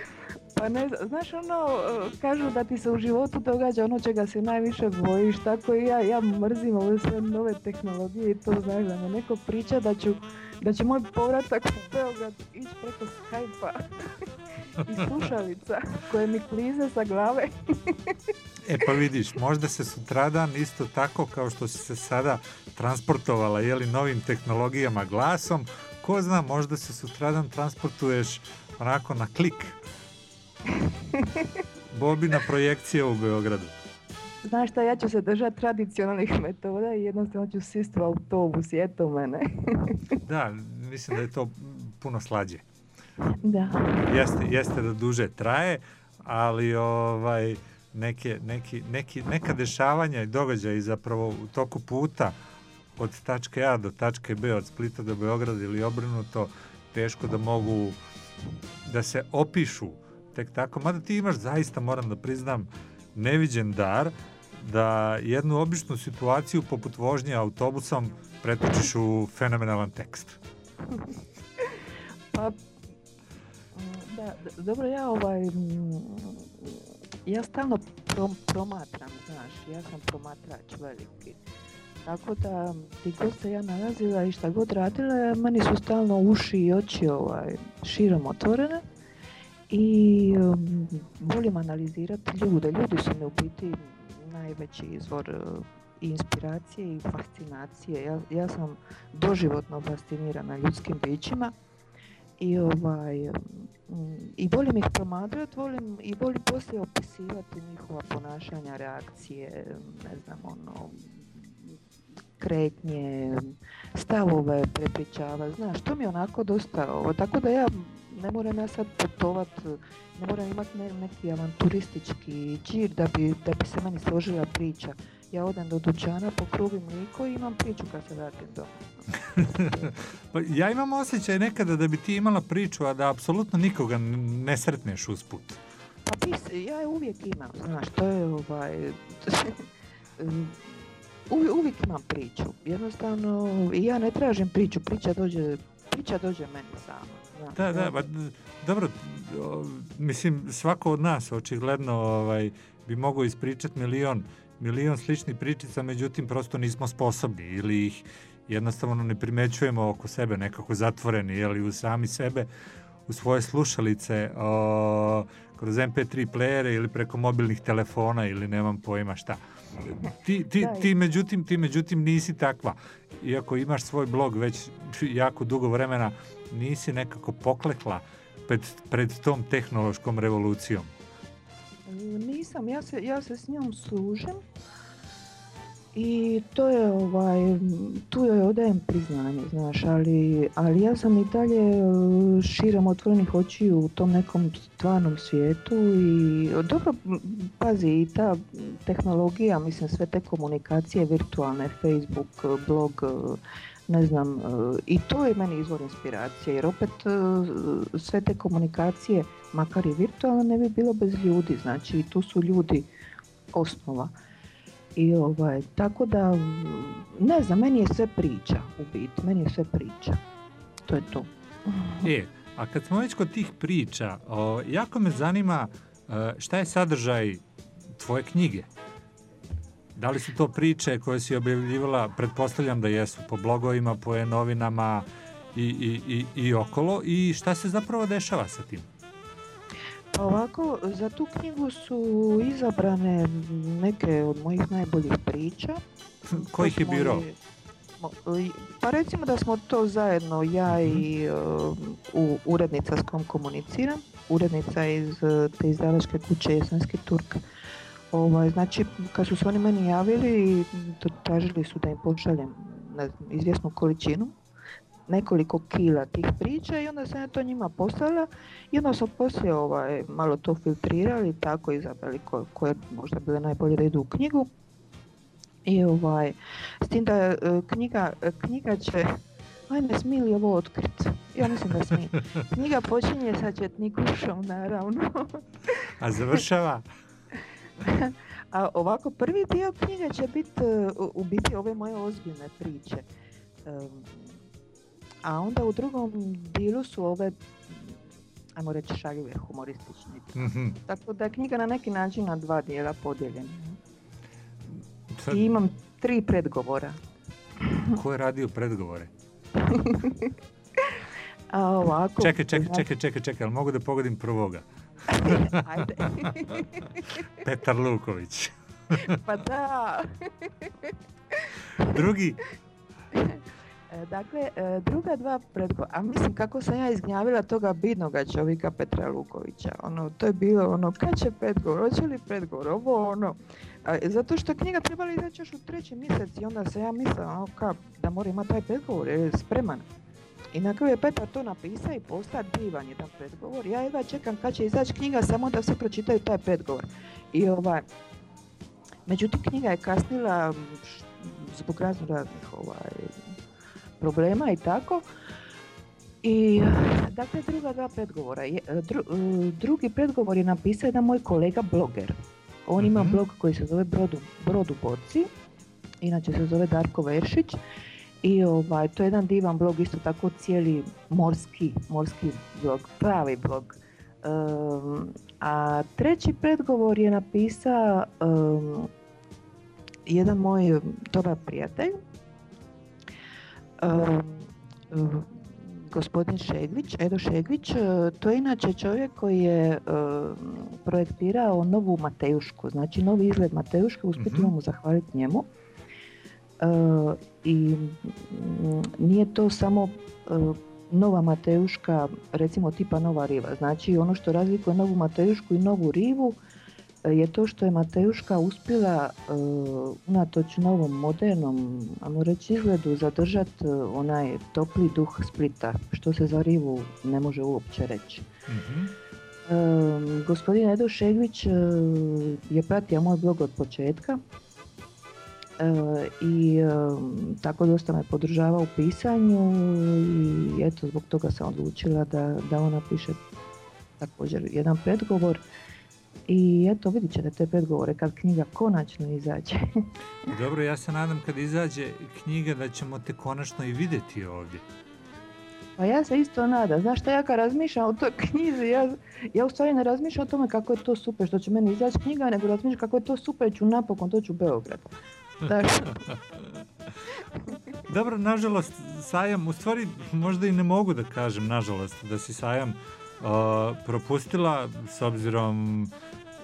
Pa ne, znaš ono, e, kažu da ti se u životu događa ono čega se najviše bojiš, tako i ja, ja mrzim ove sve nove tehnologije i to znaš da me neko priča da ću, da će moj povratak u Beograd ići preko Skype-a *laughs* i *laughs* slušalica koje mi klize sa glave. E pa vidiš, možda se sutradan isto tako kao što si se sada transportovala jeli, novim tehnologijama glasom, ko zna, možda se sutradan transportuješ onako na klik. *laughs* Bobina projekcija u Beogradu. Znaš šta, ja ću se držati tradicionalnih metoda i jednostavno ću sist u autobus i eto mene. *laughs* Da, mislim da je to puno slađe. da. Jeste, jeste da duže traje, ali ovaj neke, neki, neki, neka dešavanja i događaji zapravo u toku puta od tačke A do tačke B, od Splita do Beograda ili obrnuto, teško da mogu da se opišu tek tako. Mada ti imaš zaista, moram da priznam, neviđen dar da jednu običnu situaciju poput vožnje autobusom pretočiš u fenomenalan tekst. Pa, da, dobro, ja ovaj, ja stalno prom- promatram, znaš, ja sam promatrač veliki. Tako da, ti god se ja nalazila i šta god radila, meni su stalno uši i oči ovaj, širom otvorene. I um, volim analizirati ljude. Ljudi su mi u biti najveći izvor uh, inspiracije i fascinacije. Ja, ja sam doživotno fascinirana ljudskim bićima i ovaj i volim ih promatrati, volim i volim poslije opisivati njihova ponašanja, reakcije, ne znam, ono, kretnje, stavove prepričava, znaš, to mi je onako dosta, ovo, tako da ja ne moram ja sad putovat, ne moram imati ne, neki avanturistički džir da bi, da bi se meni složila priča. Ja odem do dućana, pokruvim mliko i imam priču kad se vratim doma. *laughs* pa ja imam osjećaj nekada da bi ti imala priču, a da apsolutno nikoga ne sretneš usput. Pa pis, ja je uvijek imam, znaš, to je ovaj... *laughs* uvijek, uvijek imam priču. Jednostavno, ja ne tražim priču, priča dođe, priča dođe meni sama. Da, da, pa, dobro, mislim, svako od nas očigledno ovaj, bi mogao ispričati milion, milion sličnih pričica, međutim, prosto nismo sposobni ili ih jednostavno ne primećujemo oko sebe, nekako zatvoreni, jeli, u sami sebe, u svoje slušalice, o, kroz MP3 playere ili preko mobilnih telefona ili nemam pojma šta. Ti, ti, Da, ti, međutim, ti međutim nisi takva. Iako imaš svoj blog već jako dugo vremena, nisi nekako poklekla pred, pred tom tehnološkom revolucijom. Nisam, ja se, ja se s njom služim i to je ovaj, tu joj odajem priznanje, znaš, ali, ali ja sam i dalje e, širom otvorenih očiju u tom nekom stvarnom svijetu i dobro, pazi i ta tehnologija, mislim sve te komunikacije virtualne, Facebook, blog, ne znam, e, i to je meni izvor inspiracije, jer opet e, sve te komunikacije, makar i virtualno, ne bi bilo bez ljudi, znači tu su ljudi osnova. I ovaj, tako da, ne znam, meni je sve priča u biti, meni je sve priča. To je to. E, a kad smo već kod tih priča, o, jako me zanima e, šta je sadržaj tvoje knjige? Da li su to priče koje si objavljivala, pretpostavljam da jesu, po blogovima, po e-novinama i, i, i, i okolo i šta se zapravo dešava sa tim? Pa ovako, za tu knjigu su izabrane neke od mojih najboljih priča. Kojih je biro? Pa recimo da smo to zajedno, ja i uh, u, urednica s kom komuniciram, urednica iz te izdavačke kuće Jesenski Turk. Ovaj, znači, kad su se oni meni javili, tražili su da im pošaljem ne znam, izvjesnu količinu, nekoliko kila tih priča i onda sam ja to njima poslala i onda smo poslije ovaj, malo to filtrirali tako izabrali ko- koje možda bile najbolje da idu u knjigu. I ovaj, s tim da e, knjiga, knjiga će, ajme smije li ovo otkrit? Ja mislim da smije. *laughs* Knjiga počinje sa Četnikušom, naravno. A završava? *laughs* A ovako, prvi dio knjige će biti u- u biti ove moje ozbiljne priče. A onda u drugom dijelu su ove, ajmo reći, šaljive, humoristične. Mhm. Tako da je knjiga na neki način na dva dijela podijeljena. Sad, I imam tri predgovora. ko je radio predgovore? *laughs* A ovako... Čekaj, čekaj, znači- čekaj, čekaj, čekaj, ali mogu da pogodim prvoga? Ajde. *laughs* Petar Luković. *laughs* pa da. Drugi, E, Dakle, e, druga dva predgovora, a mislim kako sam ja izgnjavila toga bidnoga čovjeka Petra Lukovića, ono, to je bilo ono, kad će predgovor, hoće li predgovor, ovo ono, A, zato što je knjiga trebala izaći još u treći mjesec i onda se ja mislila, ono, ka, da mora imati taj predgovor, je spreman. I na kraju je Petar to napisao i posta divan jedan predgovor. Ja jedva čekam kad će izaći knjiga samo da svi pročitaju taj predgovor. I ovaj, međutim knjiga je kasnila zbog razno raznih ovaj, problema i tako. I dakle druga dva predgovora. Dru- e, drugi predgovor je napisao jedan moj kolega bloger. On ima Mhm. blog koji se zove Brodu, Brodu Boci, inače se zove Darko Veršić. I ovaj, to je jedan divan blog, isto tako cijeli morski, morski blog, pravi blog. Em, a treći predgovor je napisao em, jedan moj dobar prijatelj, em, gospodin Šeglić, Edo Šeglić, e, to je inače čovjek koji je projektirao novu Matejušku, znači novi izgled Matejuške, uspjet Mhm. mu zahvaliti njemu. E, I mm, nije to samo e, nova Mateuška, recimo tipa nova riva. Znači ono što razlikuje novu Mateušku i novu rivu e, je to što je Mateuška uspjela e, unatoč novom modernom, ajmo reći izgledu, zadržati onaj topli duh Splita, što se za rivu ne može uopće reći. Mhm. E, gospodin Edo Šeglić e, je pratio moj blog od početka i e, tako dosta me podržava u pisanju i eto zbog toga sam odlučila da, da on napiše također jedan predgovor i eto vidit ćete te predgovore kad knjiga konačno izađe. *laughs* dobro, ja se nadam kad izađe knjiga da ćemo te konačno i vidjeti ovdje. Pa ja se isto nadam. Znaš šta ja kad razmišljam o toj knjizi, ja, ja u stvari ne razmišljam o tome kako je to super što će meni izaći knjiga, nego razmišljam kako je to super, ću napokon doći u Beograd. *laughs* Dobro, nažalost, sajam, u stvari možda i ne mogu da kažem, nažalost, da si sajam uh, propustila s obzirom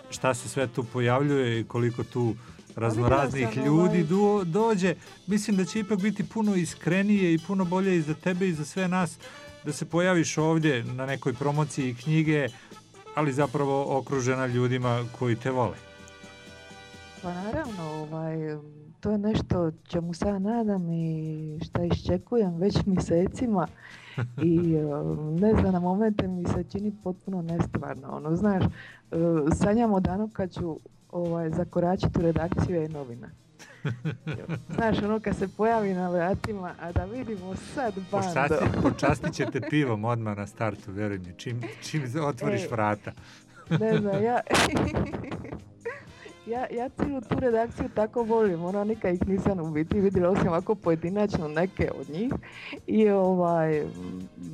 šta se sve tu pojavljuje i koliko tu raznoraznih sam, ljudi ovaj- do- dođe. Mislim da će ipak biti puno iskrenije i puno bolje i za tebe i za sve nas da se pojaviš ovdje na nekoj promociji knjige, ali zapravo okružena ljudima koji te vole. Pa naravno, ovaj, to je nešto čemu se ja nadam i šta iščekujem već mjesecima i um, *laughs* ne znam, na momente mi se čini potpuno nestvarno. Ono, znaš, uh, sanjam o danu kad ću ovaj, zakoračiti u redakciju je novina. Znaš, ono kad se pojavi na vratima, a da vidimo sad bando. Počasti, *laughs* počastit će te *laughs* pivom odmah na startu, veruj mi, čim, čim otvoriš Ej. vrata. Ne znam, ja... ja, ja cijelu tu redakciju tako volim, ono nikad ih nisam u biti vidjela osim ovako pojedinačno neke od njih i ovaj,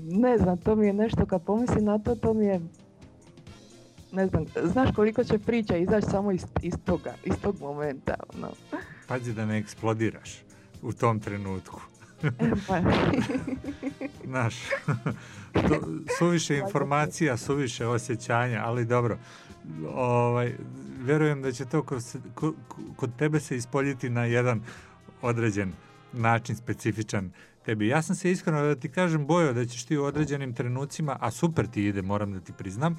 ne znam, to mi je nešto kad pomislim na to, to mi je ne znam, znaš koliko će priča izaći samo iz, iz toga, iz tog momenta, ono. Pazi da ne eksplodiraš u tom trenutku. Pa, *laughs* Znaš, to, suviše informacija, suviše osjećanja, ali dobro. Ovaj, verujem da će to kod, kod tebe se ispoljiti na jedan određen način, specifičan tebi. Ja sam se iskreno da ti kažem, Bojo, da ćeš ti u određenim trenucima, a super ti ide, moram da ti priznam,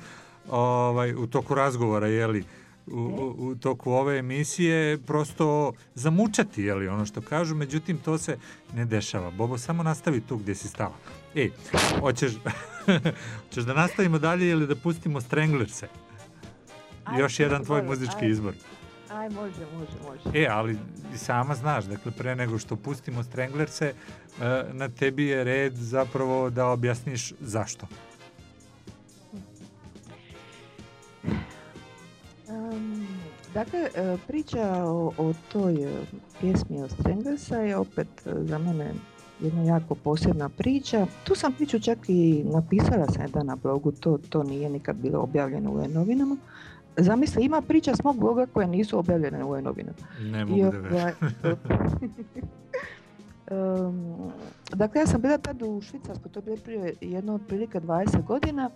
ovaj, u toku razgovora, jeli, u, u, u toku ove emisije prosto zamučati, jeli, ono što kažu, međutim to se ne dešava. Bobo, samo nastavi tu gdje si stala. Ej, hoćeš, *laughs* hoćeš da nastavimo dalje ili da pustimo Stranglerse? Još jedan tvoj muzički izbor. Aj, može, može, može. E, ali sama znaš, dakle, pre nego što pustimo Stranglerse, e, na tebi je red zapravo da objasniš zašto. Um, dakle, e, priča o, o toj e, pjesmi od Stranglesa je opet za mene jedna jako posebna priča. Tu sam priču čak i napisala sam jedan na blogu, to, to nije nikad bilo objavljeno u e-novinama. Zamisli, ima priča s mog bloga koje nisu objavljene u e-novinama. Ne I mogu da ovaj. Um, *laughs* dakle, ja sam bila tad u Švicarskoj, to je bilo prije jedno otprilike 20 godina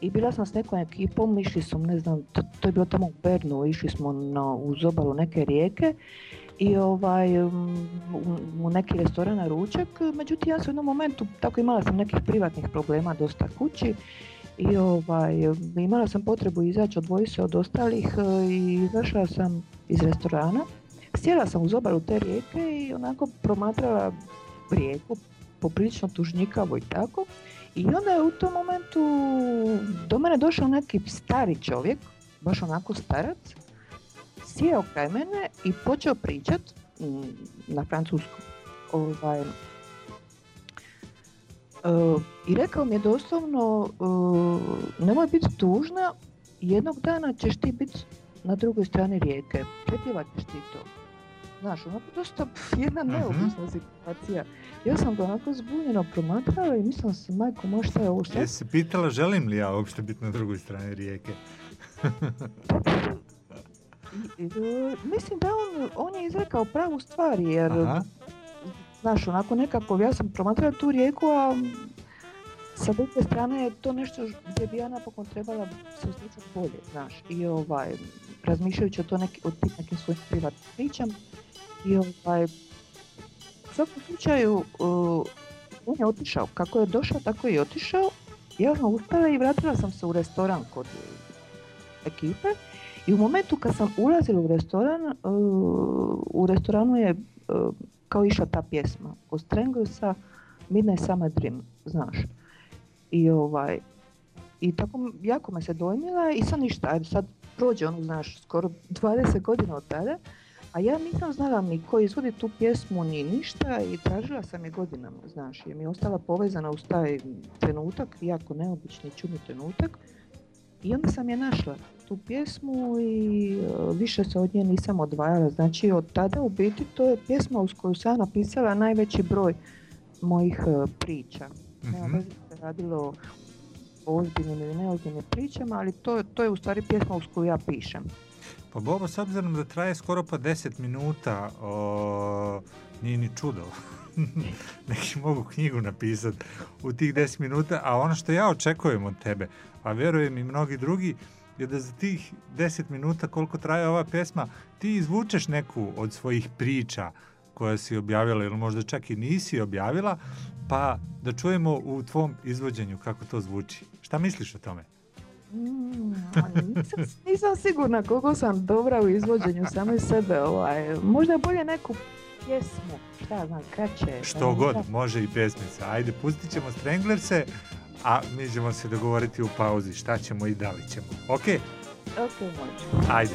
i bila sam s nekom ekipom, išli smo, ne znam, to, to je bilo tamo u Bernu, išli smo na, uz obalu neke rijeke i ovaj, um, u, u neki restoran na ručak, međutim ja sam u jednom momentu, tako imala sam nekih privatnih problema dosta kući i ovaj, imala sam potrebu izaći, odvojiti se od ostalih e, i izašla sam iz restorana Sjela sam uz obalu te rijeke i onako promatrala rijeku, poprilično tužnjikavo i tako. I onda je u tom momentu do mene došao neki stari čovjek, baš onako starac, sjeo kraj mene i počeo pričat mm, na francuskom. Ovaj, I rekao mi je doslovno, e, nemoj biti tužna, jednog dana ćeš ti biti na drugoj strani rijeke, prepjevat ćeš ti to. Znaš, onako dosta jedna neobična situacija. Ja sam ga onako zbunjeno promatrala i mislila sam, majko, moja šta je ovo, šta? Jesi pitala želim li ja uopšte biti na drugoj strani rijeke? I, e, mislim da on, on je izrekao pravu stvar, jer, Aha. Znaš, onako nekako, ja sam promatrala tu rijeku, a sa druge strane je to nešto gdje bi ja napokon trebala se osjećati bolje, znaš. I ovaj, razmišljajući o, to neki, o tim nekim svojim privatnim pričama, i ovaj, u svakom slučaju, uh, on je otišao. Kako je došao, tako je i otišao. Ja sam ustala i vratila sam se u restoran kod ekipe. I u momentu kad sam ulazila u restoran, uh, u restoranu je uh, kao išla ta pjesma od Stranglesa Midnight Summer Dream, znaš. I ovaj, i tako jako me se dojmila i sad ništa, sad prođe ono, znaš, skoro 20 godina od tada, a ja nisam znala ni ko izvodi tu pjesmu ni ništa i tražila sam je godinama, znaš, jer mi je ostala povezana uz taj trenutak, jako neobični, čudni trenutak. I onda sam je našla, tu pjesmu i e, više se od nje nisam odvajala. Znači od tada u biti to je pjesma uz koju sam napisala najveći broj mojih e, priča. Nema Mhm. veze se radilo o ozbiljnim ili neozbiljnim pričama, ali to, to je u stvari pjesma uz koju ja pišem. Pa Bobo, s obzirom da traje skoro pa 10 minuta, o, nije ni čudo. *laughs* Neki mogu knjigu napisati u tih 10 minuta, a ono što ja očekujem od tebe, a verujem i mnogi drugi, je da za tih 10 minuta koliko traje ova pesma, ti izvučeš neku od svojih priča koja si objavila ili možda čak i nisi objavila, pa da čujemo u tvom izvođenju kako to zvuči. Šta misliš o tome? Mm, nisam, nisam sigurna koliko sam dobra u izvođenju same sebe. Ovaj. Možda je bolje neku pjesmu, šta znam, kraće. Što god, može i pesmica. Ajde, pustit ćemo Stranglerse, a mi ćemo se dogovoriti u pauzi šta ćemo i da li ćemo. Ok? Ok, može. Ajde.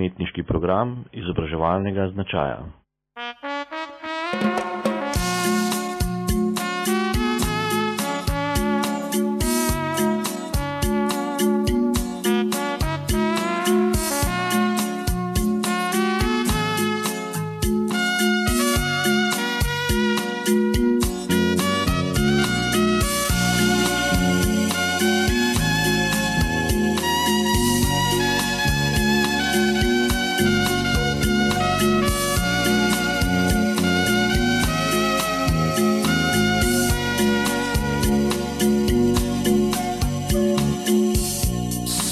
Kulturno-umetniški program izobraževalnega značaja.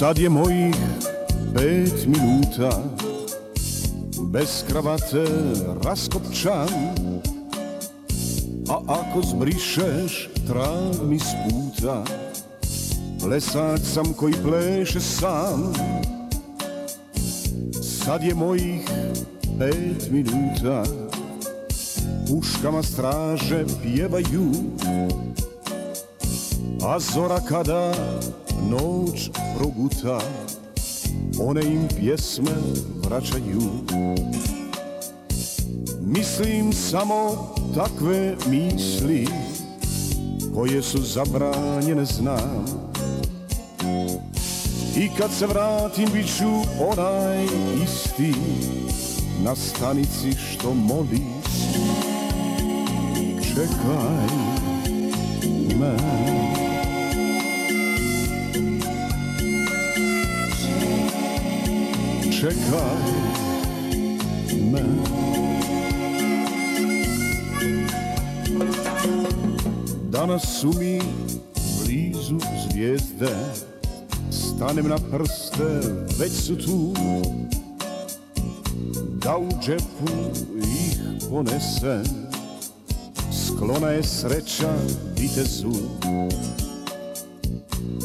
Sad je mojih pet minuta Bez kravate raskopčan A ako zbrišeš trav mi s puta Plesač sam koji pleše sam. Sad je mojih pet minuta Puškama straže pjevaju A zora kada noć proguta One im pjesme vraćaju. Mislim samo takve misli Koje su zabranjene znam. I kad se vratim bit ću onaj isti Na stanici što moli Čekaj me Čekaj me Danas su mi blizu zvijezde. Stanem na prste, već su tu. Da u džepu ih ponesem Sklona je sreća vitezu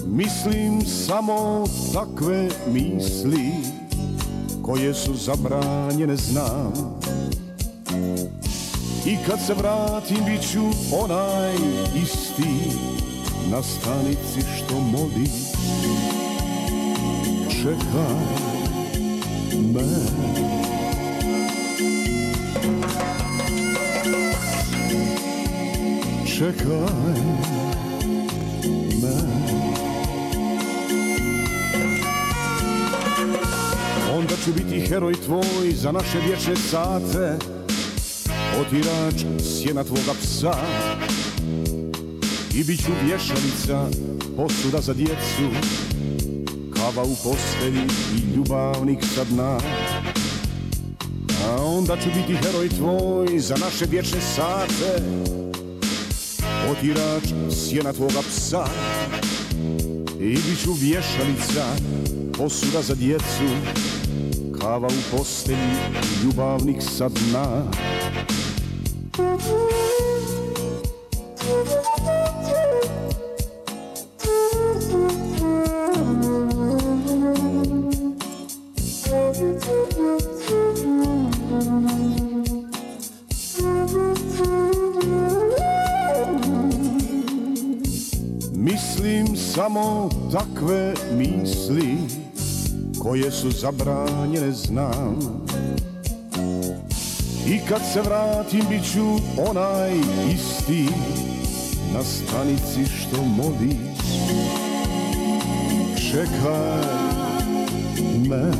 Mislim samo takve misli Koje su zabranjene znam. I kad se vratim bit ću onaj isti Na stanici što moli. Čekaj me. Čekaj Onda ću biti heroj tvoj za naše vječne sate. Otirač sjena tvoga psa. I bit ću vješalica, posuda za djecu. Kava u postelji i ljubavnik sa dna. A onda ću biti heroj tvoj za naše vječne sate. Otirač sjena tvoga psa. I bit ću vješalica, posuda za djecu Kava u postelji, ljubavnik sa dna Mislim samo takve misli koje su zabranjene znam. I kad se vratim bit ću onaj isti na stanici što moli. Čekaj me.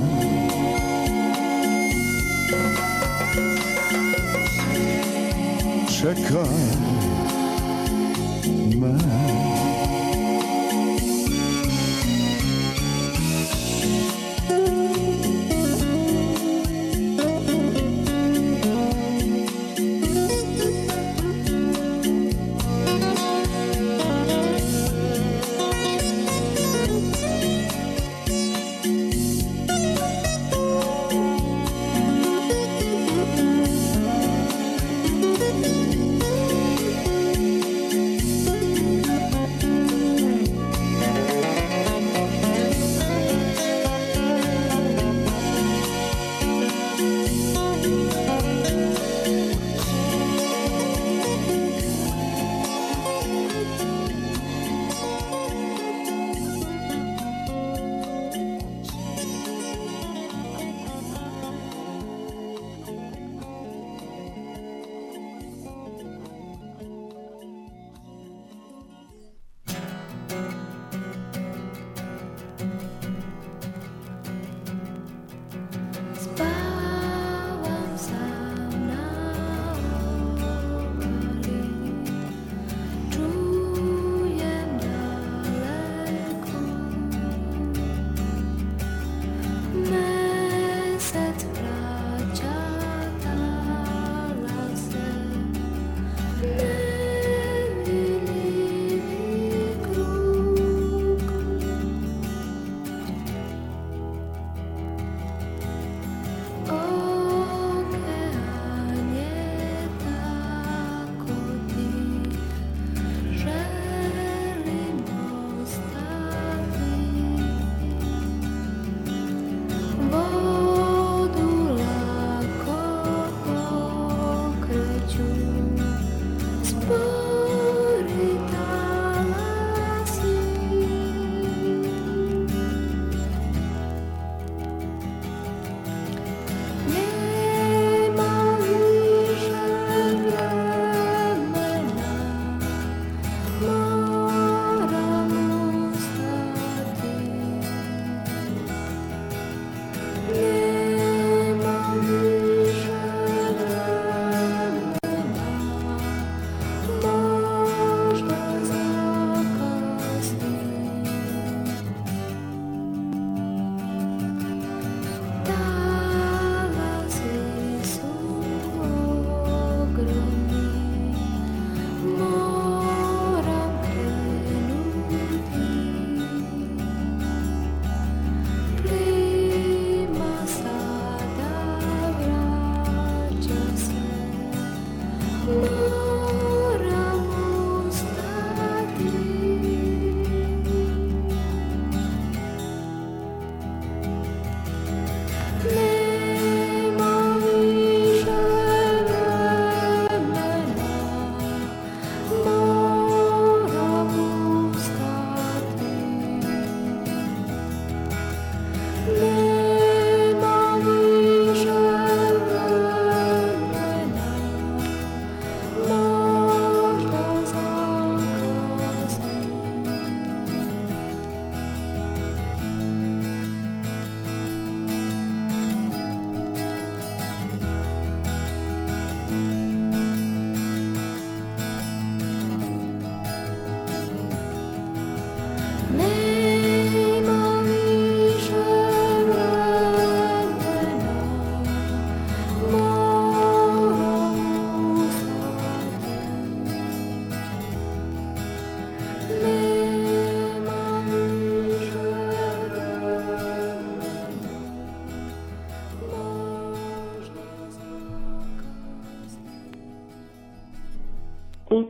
Čekaj me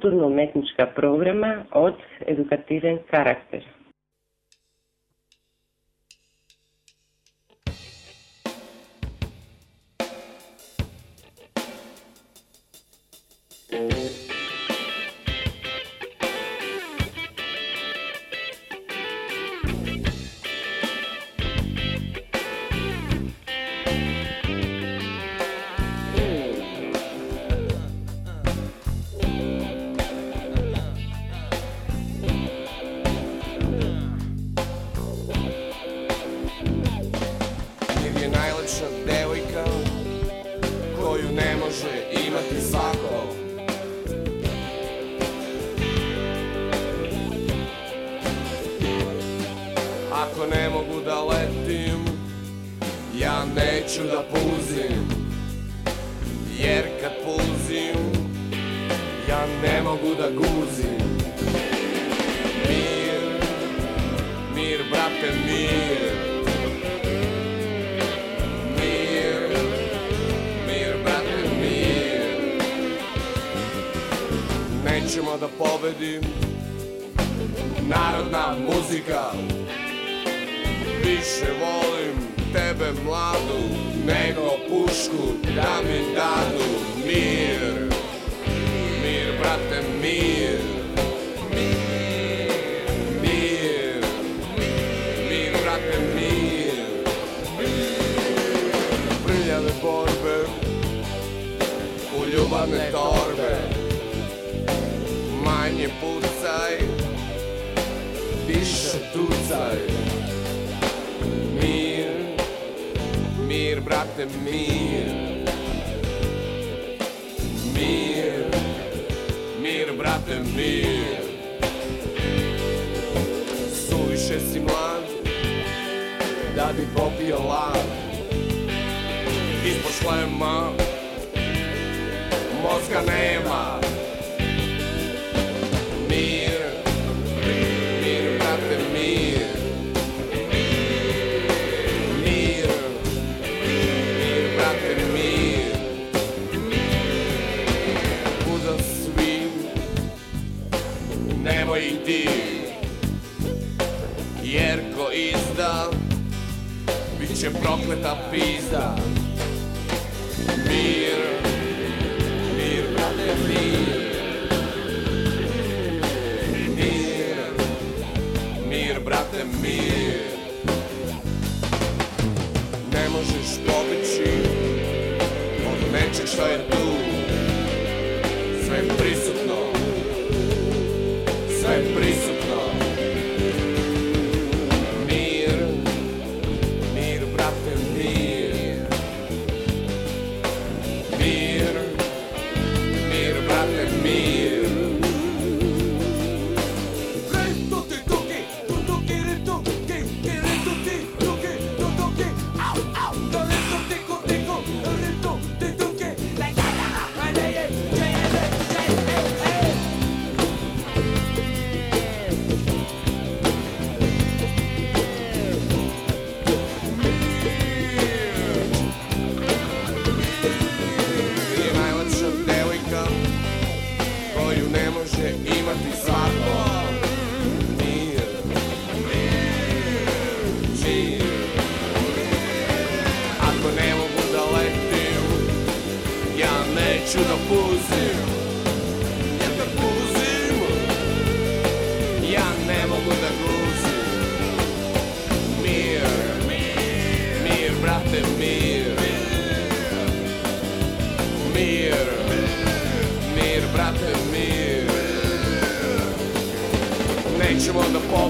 културно-уметничка програма од едукативен карактер. date mir Ne možeš pobići Od nečeg šta je tu. Sve prisutno.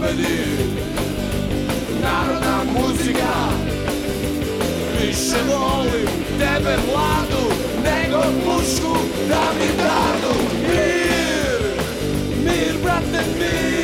pomeli Narodna muzika Više volim tebe mladu Nego pušku da mi dadu Mir, mir brate mir.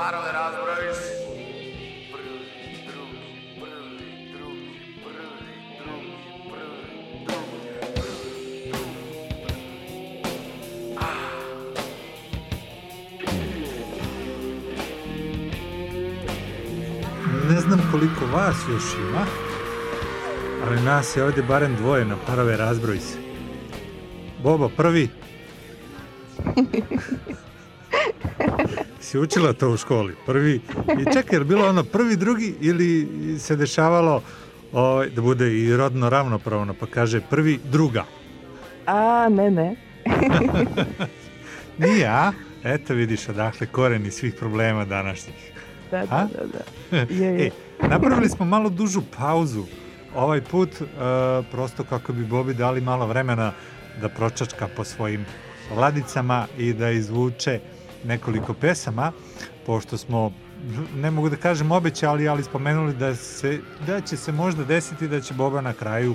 парове разброиш. Не знам колико вас још има, али нас е овде барем двоје на парове razbroj se. Bobo, prvi. Si učila to u školi? Prvi. I čekaj, je bilo ono prvi, drugi ili se dešavalo ovaj, da bude i rodno ravnopravno, pa kaže prvi, druga. A, ne, ne. *laughs* Nije, a? Eto vidiš odakle koreni svih problema današnjih. Da, da, da, da. Je, je. *laughs* E, napravili smo malo dužu pauzu ovaj put, e, prosto kako bi Bobi dali malo vremena da pročačka po svojim ladicama i da izvuče nekoliko pesama, pošto smo, ne mogu da kažem obećali, ali spomenuli da, se, da će se možda desiti da će Boba na kraju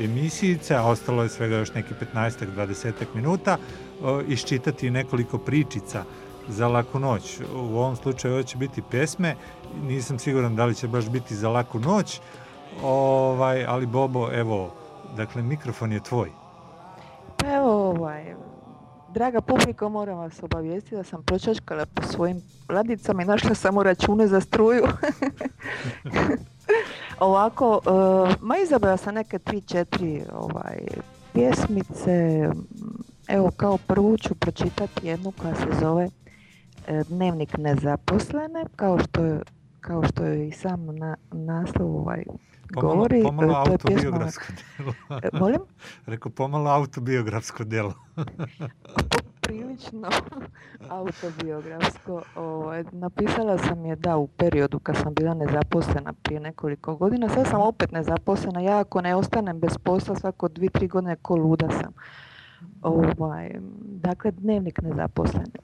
emisijice, a ostalo je svega još neki 15-20 minuta, e, iščitati nekoliko pričica za laku noć. U ovom slučaju ovo će biti pesme, nisam siguran da li će baš biti za laku noć, ovaj, ali Bobo, evo, dakle, mikrofon je tvoj. Pa evo, ovaj, draga publiko, moram vas obavijestiti da sam pročačkala po svojim ladicama i našla samo račune za struju. *laughs* Ovako, uh, ma izabrala sam neke tri, četiri ovaj, pjesmice. Evo, kao prvu ću pročitati jednu koja se zove e, Dnevnik nezaposlene, kao što je kao što je i sam na, naslov ovaj, Pomalo, govori. pomalo e, je pjesma- autobiografsko delo. E, molim? *laughs* Rekao, pomalo autobiografsko delo. *laughs* prilično *laughs* autobiografsko. Ovaj, napisala sam je da u periodu kad sam bila nezaposlena prije nekoliko godina. Sad sam opet nezaposlena. Ja ako ne ostanem bez posla svako dvi, tri godine ko luda sam. Ovaj, dakle, dnevnik nezaposlene.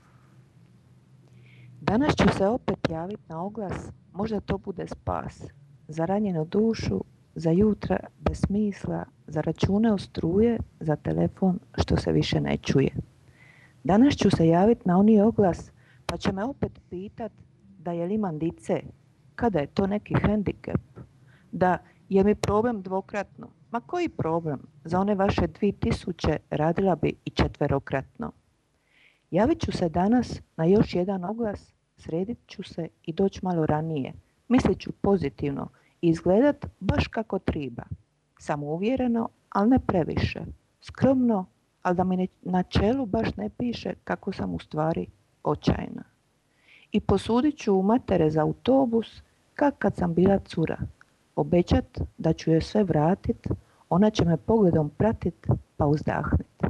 Danas ću se opet javiti na oglas, možda to bude spas. Za ranjenu dušu, za jutra bez smisla, za račune od struje, za telefon što se više ne čuje. Danas ću se javiti na oni oglas, pa će me opet pitat da je li imam dice, kada je to neki hendikep, da je mi problem dvokratno. Ma koji problem? Za one vaše dvi tisuće radila bi i četverokratno. Javit ću se danas na još jedan oglas, sredit ću se i doći malo ranije. Mislit ću pozitivno izgledat baš kako triba. Samouvjereno, ali ne previše. Skromno, ali da mi na čelu baš ne piše kako sam u stvari očajna. I posudit ću u matere za autobus kak kad sam bila cura. Obećat da ću joj sve vratit, ona će me pogledom pratit pa uzdahnit.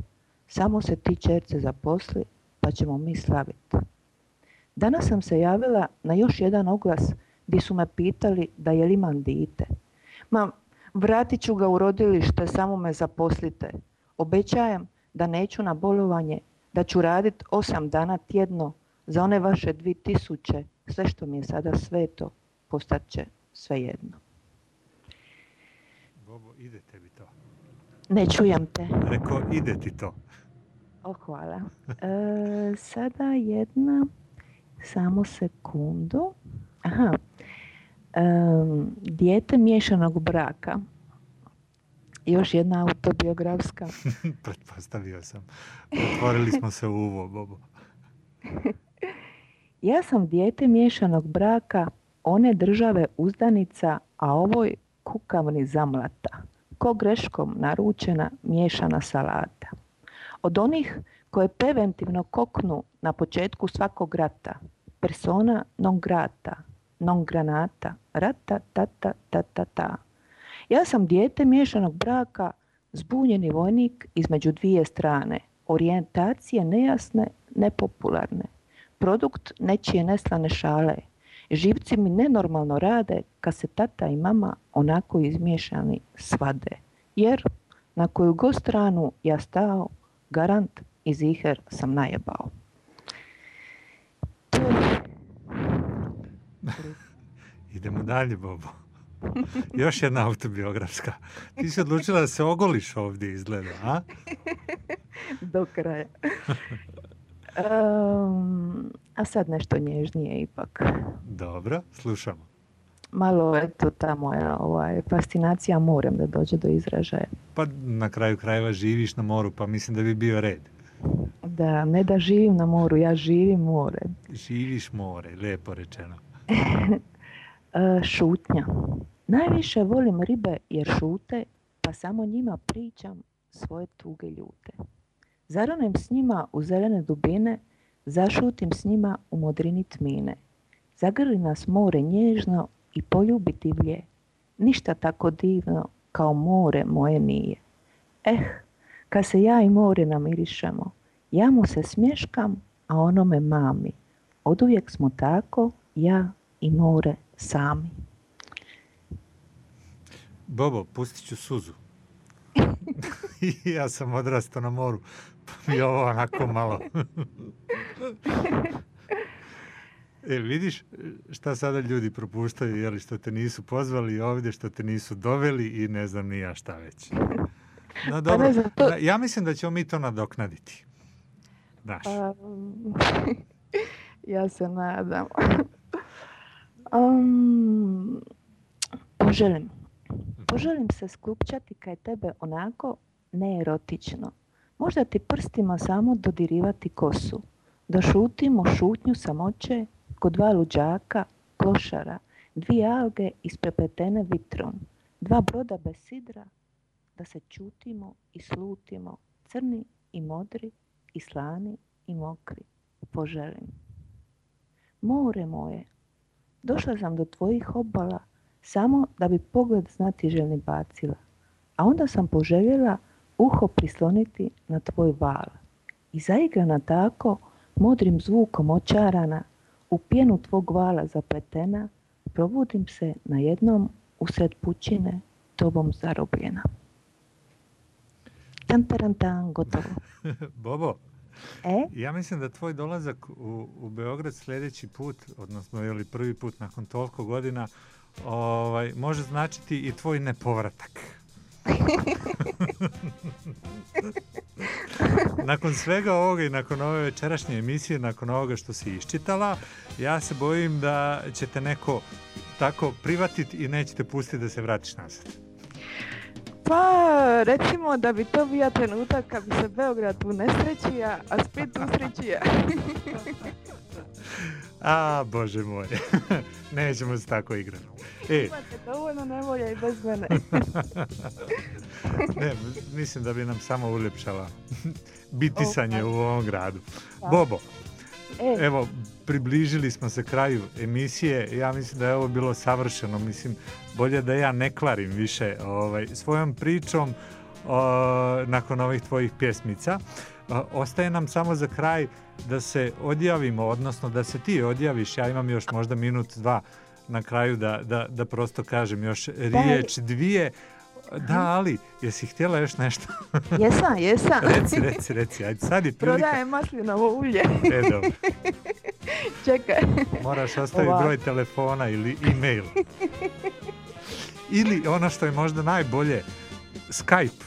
Samo se ti čerce zaposli pa ćemo mi slavit. Danas sam se javila na još jedan oglas gdje su me pitali da je li imam dite. Ma, vratit ću ga u rodilište, samo me zaposlite. Obećajem da neću na bolovanje, da ću radit osam dana tjedno za one vaše dvi tisuće, sve što mi je sada sveto, postat će svejedno. Bobo, ide tebi to. Ne čujem te. Rekao, ide ti to. O, hvala. E, sada jedna, samo sekundu. Aha. Dijete miješanog braka. Još jedna autobiografska. *laughs* Pretpostavio sam. Otvorili smo se u uvo, Bobo. *laughs* Ja sam dijete miješanog braka, one države uzdanica, a ovoj kukavni zamlata. Ko greškom naručena miješana salata. Od onih koje preventivno koknu na početku svakog rata. Persona non grata, non granata, rata tata tata ta. Ja sam dijete miješanog braka, zbunjeni vojnik između dvije strane, orijentacije nejasne, nepopularne, produkt nečije neslane šale. Živci mi nenormalno rade kad se tata i mama onako izmiješani svade. Jer na koju god stranu ja stao, garant i ziher sam najebao. *laughs* Idemo dalje, Bobo. *laughs* Još jedna autobiografska. Ti si odlučila da se ogoliš ovdje izgleda, a? *laughs* Do kraja. Um, A sad nešto nježnije ipak. Dobro, slušamo. Malo, eto, ta moja ovaj, fascinacija morem da dođe do izražaja. Pa na kraju krajeva živiš na moru, pa mislim da bi bio red. Da, ne da živim na moru, ja živim more. Živiš more, lijepo rečeno. *laughs* E, šutnja. Najviše volim ribe jer šute, pa samo njima pričam svoje tuge ljute. Zaronem s njima u zelene dubine, zašutim s njima u modrini tmine. Zagrli nas more nježno i poljubi divlje. Ništa tako divno kao more moje nije. Eh, kad se ja i more namirišemo, ja mu se smješkam, a ono me mami. Oduvijek smo tako, ja i more sami. Bobo, pustit ću suzu. *laughs* ja sam odrastao na moru, pa mi je ovo onako malo. *laughs* e, vidiš šta sada ljudi propuštaju, jeli što te nisu pozvali ovdje, što te nisu doveli i ne znam ni ja šta već. No dobro, znam, to- da- ja mislim da ćemo mi to nadoknaditi. Um, *laughs* ja se nadam. Um, poželim. Poželim se skupčati kaj tebe onako neerotično. Možda ti prstima samo dodirivati kosu. Da šutimo šutnju samoće kod dva luđaka, klošara, dvije alge isprepletene vitrom, dva broda bez sidra, da se čutimo i slutimo, crni i modri i slani i mokri. Poželim. More moje, došla sam do tvojih obala samo da bi pogled znatiželjni bacila, a onda sam poželjela uho prisloniti na tvoj val. I zaigrana tako, modrim zvukom očarana, u pjenu tvog vala zapletena, probudim se na jednom usred pučine, tobom zarobljena. Tan, taran, tan, gotovo. *laughs* Bobo, E? ja mislim da tvoj dolazak u, u Beograd sljedeći put, odnosno je li prvi put nakon toliko godina, ovaj, može značiti i tvoj nepovratak. *laughs* nakon svega ovoga i nakon ove večerašnje emisije, nakon ovoga što si iščitala, ja se bojim da će te neko tako privatiti i nećete pustiti da se vratiš nazad. Pa, recimo da bi to bio trenutak kad bi se Beograd unesrećija, a Split usrećija. *laughs* A, bože moj, *laughs* nećemo se tako igrati. E, Imate dovoljno nevolja i bez mene. *laughs* ne, mislim da bi nam samo uljepšala bitisanje u ovom gradu. Bobo, E. evo, približili smo se kraju emisije. Ja mislim da je ovo bilo savršeno. Mislim, bolje da ja ne kvarim više ovaj, svojom pričom o, nakon ovih tvojih pjesmica. O, Ostaje nam samo za kraj da se odjavimo, odnosno da se ti odjaviš. Ja imam još možda minut, dva na kraju da, da, da prosto kažem još riječ, dvije. Da, ali, jesi htjela još nešto? *laughs* Jesam, jesam. reci, reci, reci. Ajde, sad je prilika. Prodajem maslinovo ulje. E, dobro. *laughs* Čekaj. Moraš ostaviti broj telefona ili e-mail. *laughs* Ili ono što je možda najbolje, Skype.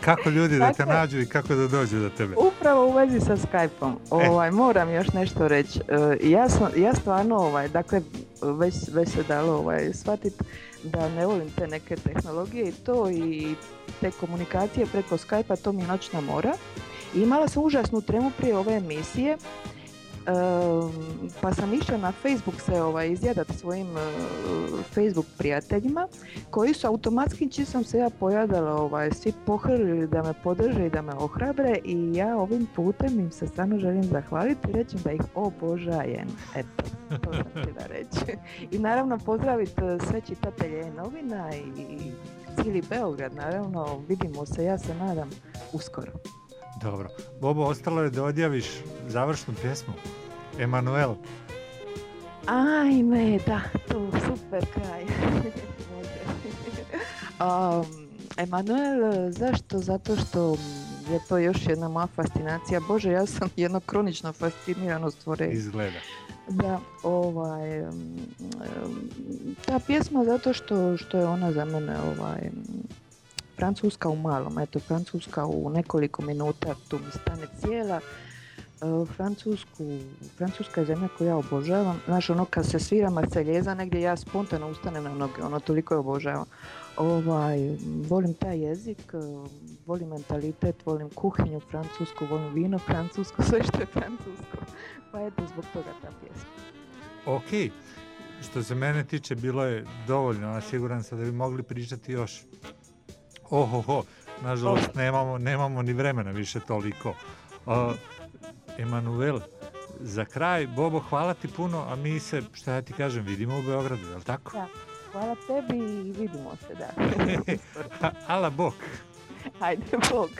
Kako ljudi da te Dakle- nađu i kako da dođu do tebe. Upravo u vezi sa Skype-om. Ovaj, moram još nešto reći. E, ja, sam, ja stvarno, ovaj, dakle, već, već se dalo ovaj, shvatiti da ne volim te neke tehnologije i to i te komunikacije preko Skype-a, to mi je noćna mora. I imala sam užasnu tremu prije ove emisije, pa sam išla na Facebook se ovaj, izjadat svojim eh, Facebook prijateljima koji su automatski čim sam se ja pojadala ovaj, svi pohrlili da me podrže i da me ohrabre i ja ovim putem im se stvarno želim zahvaliti i reći da ih obožajem. Eto, to sam htjela reći. I naravno pozdraviti eh, sve čitatelje novina i cijeli Beograd, naravno vidimo se, ja se nadam, uskoro. Dobro. Bobo, ostalo je da odjaviš završnu pjesmu. Emanuel. Ajme, da, to super kraj. *laughs* Um, Emanuel, zašto? Zato što je to još jedna moja fascinacija. Bože, ja sam jedno kronično fascinirano stvorenje. Izgleda. Da, ovaj, um, ta pjesma zato što, što je ona za mene ovaj, Francuska u malom, eto Francuska u nekoliko minuta tu mi stane cijela. E, Francusku, Francuska je zemlja koju ja obožavam. Znaš, ono kad se svira Marseljeza negdje ja spontano ustanem na noge, ono toliko je obožavam. Ovaj, volim taj jezik, e, volim mentalitet, volim kuhinju francusku, volim vino francusko, *laughs* sve što je francusko. Pa eto, zbog toga ta pjesma. Ok, što se mene tiče bilo je dovoljno, a siguran sam da bi mogli pričati još. Ohoho, nažalost nemamo, nemamo ni vremena više toliko. Uh, Emanuel, za kraj, Bobo, hvala ti puno, a mi se, šta ja ti kažem, vidimo u Beogradu, je li tako? Da. Hvala tebi i vidimo se, da. *laughs* Ala bok. Ajde, bog.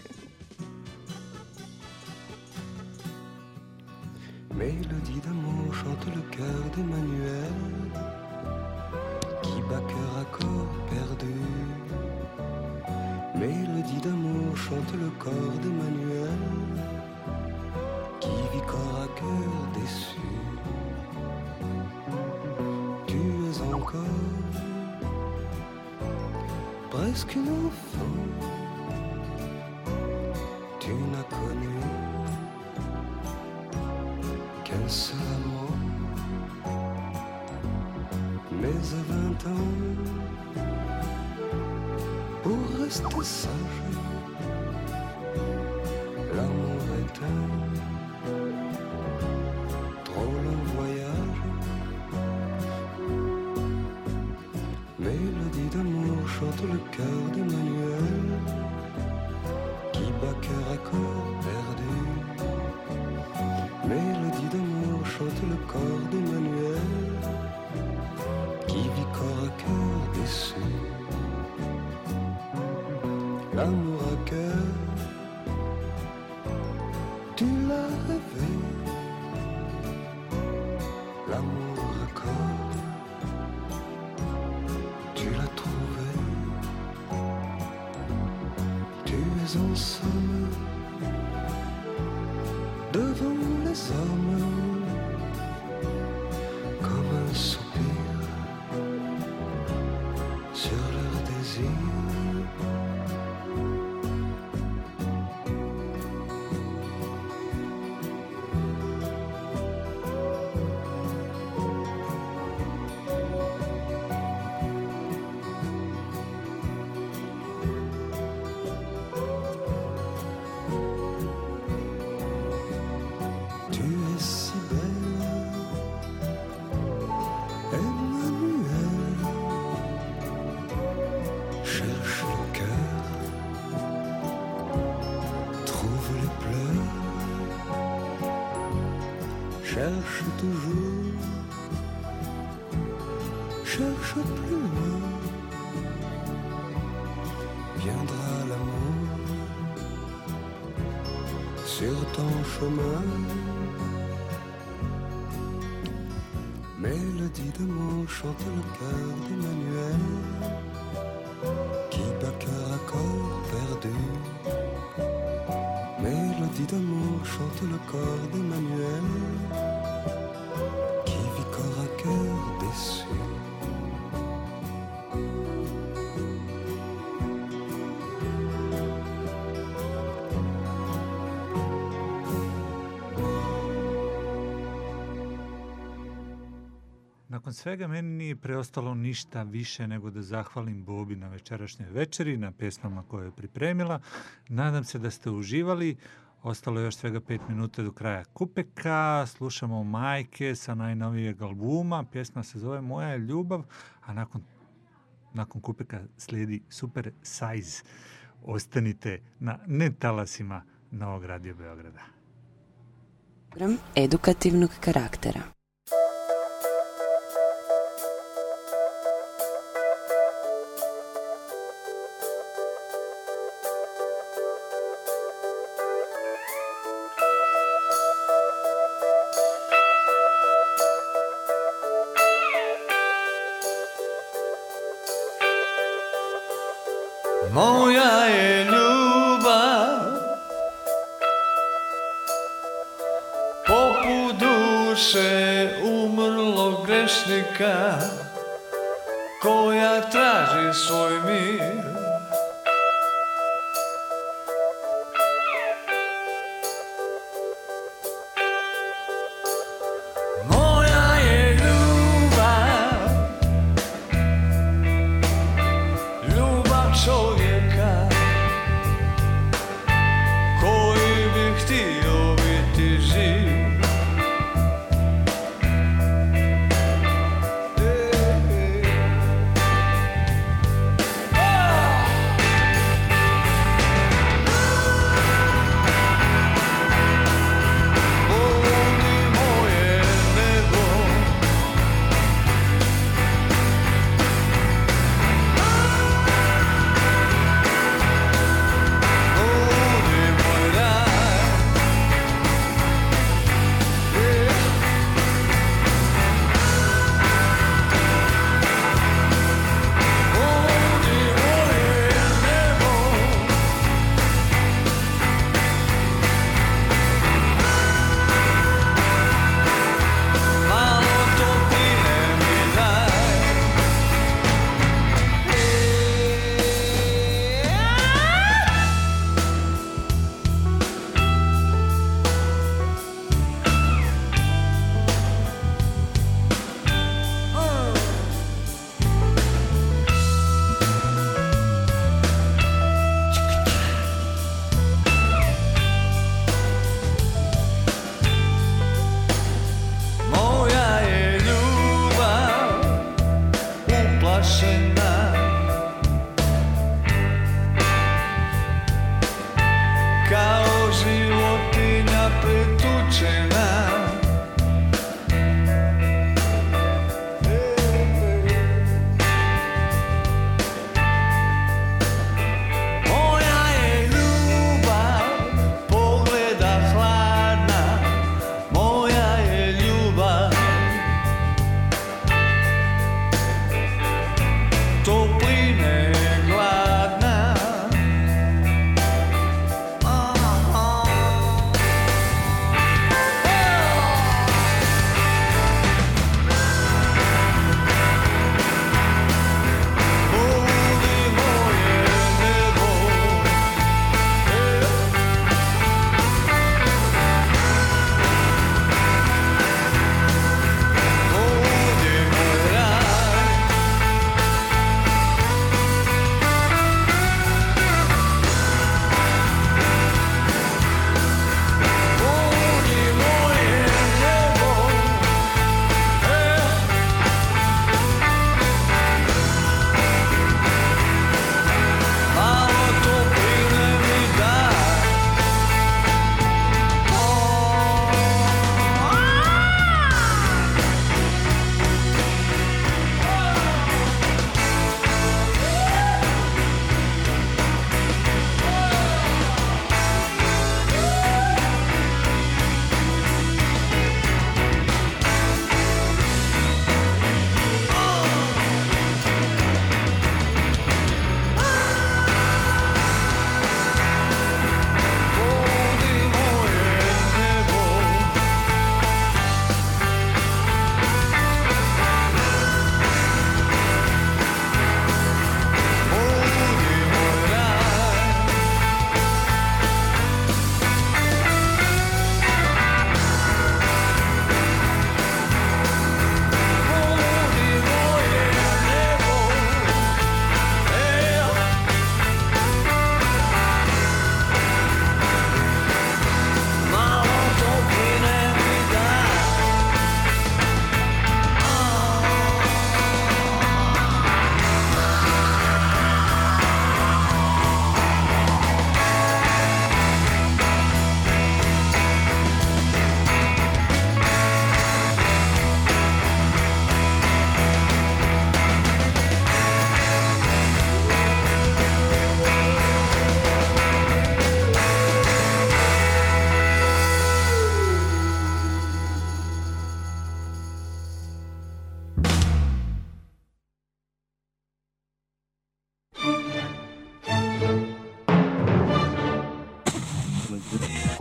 Mélodie d'amour chante le cœur d'Emmanuel qui bat cœur à corps perdu. Mélodie d'amour chante le corps d'Emmanuel qui vit corps à cœur déçu. Tu es encore presque une enfant. Tu n'as connu qu'un seul amour. Mais à vingt ans, pour rester sage, l'amour est un drôle voyage. Mélodie d'amour chante le cœur d'Emmanuel toujours, cherche plus loin. Viendra l'amour sur ton chemin. Mélodie d'amour chante le cœur d'Emmanuel qui bat cœur à corps perdu. Mélodie d'amour chante le corps d'Emmanuel svega meni nije preostalo ništa više nego da zahvalim Bobi na večerašnjoj večeri, na pesmama koje je pripremila. Nadam se da ste uživali. Ostalo je još svega pet minuta do kraja Kupeka. Slušamo Majke sa najnovijeg albuma. Pjesma se zove Moja je ljubav, a nakon, nakon Kupeka slijedi Super Size. Ostanite na netalasima Novog radija Beograda. Program edukativnog karaktera.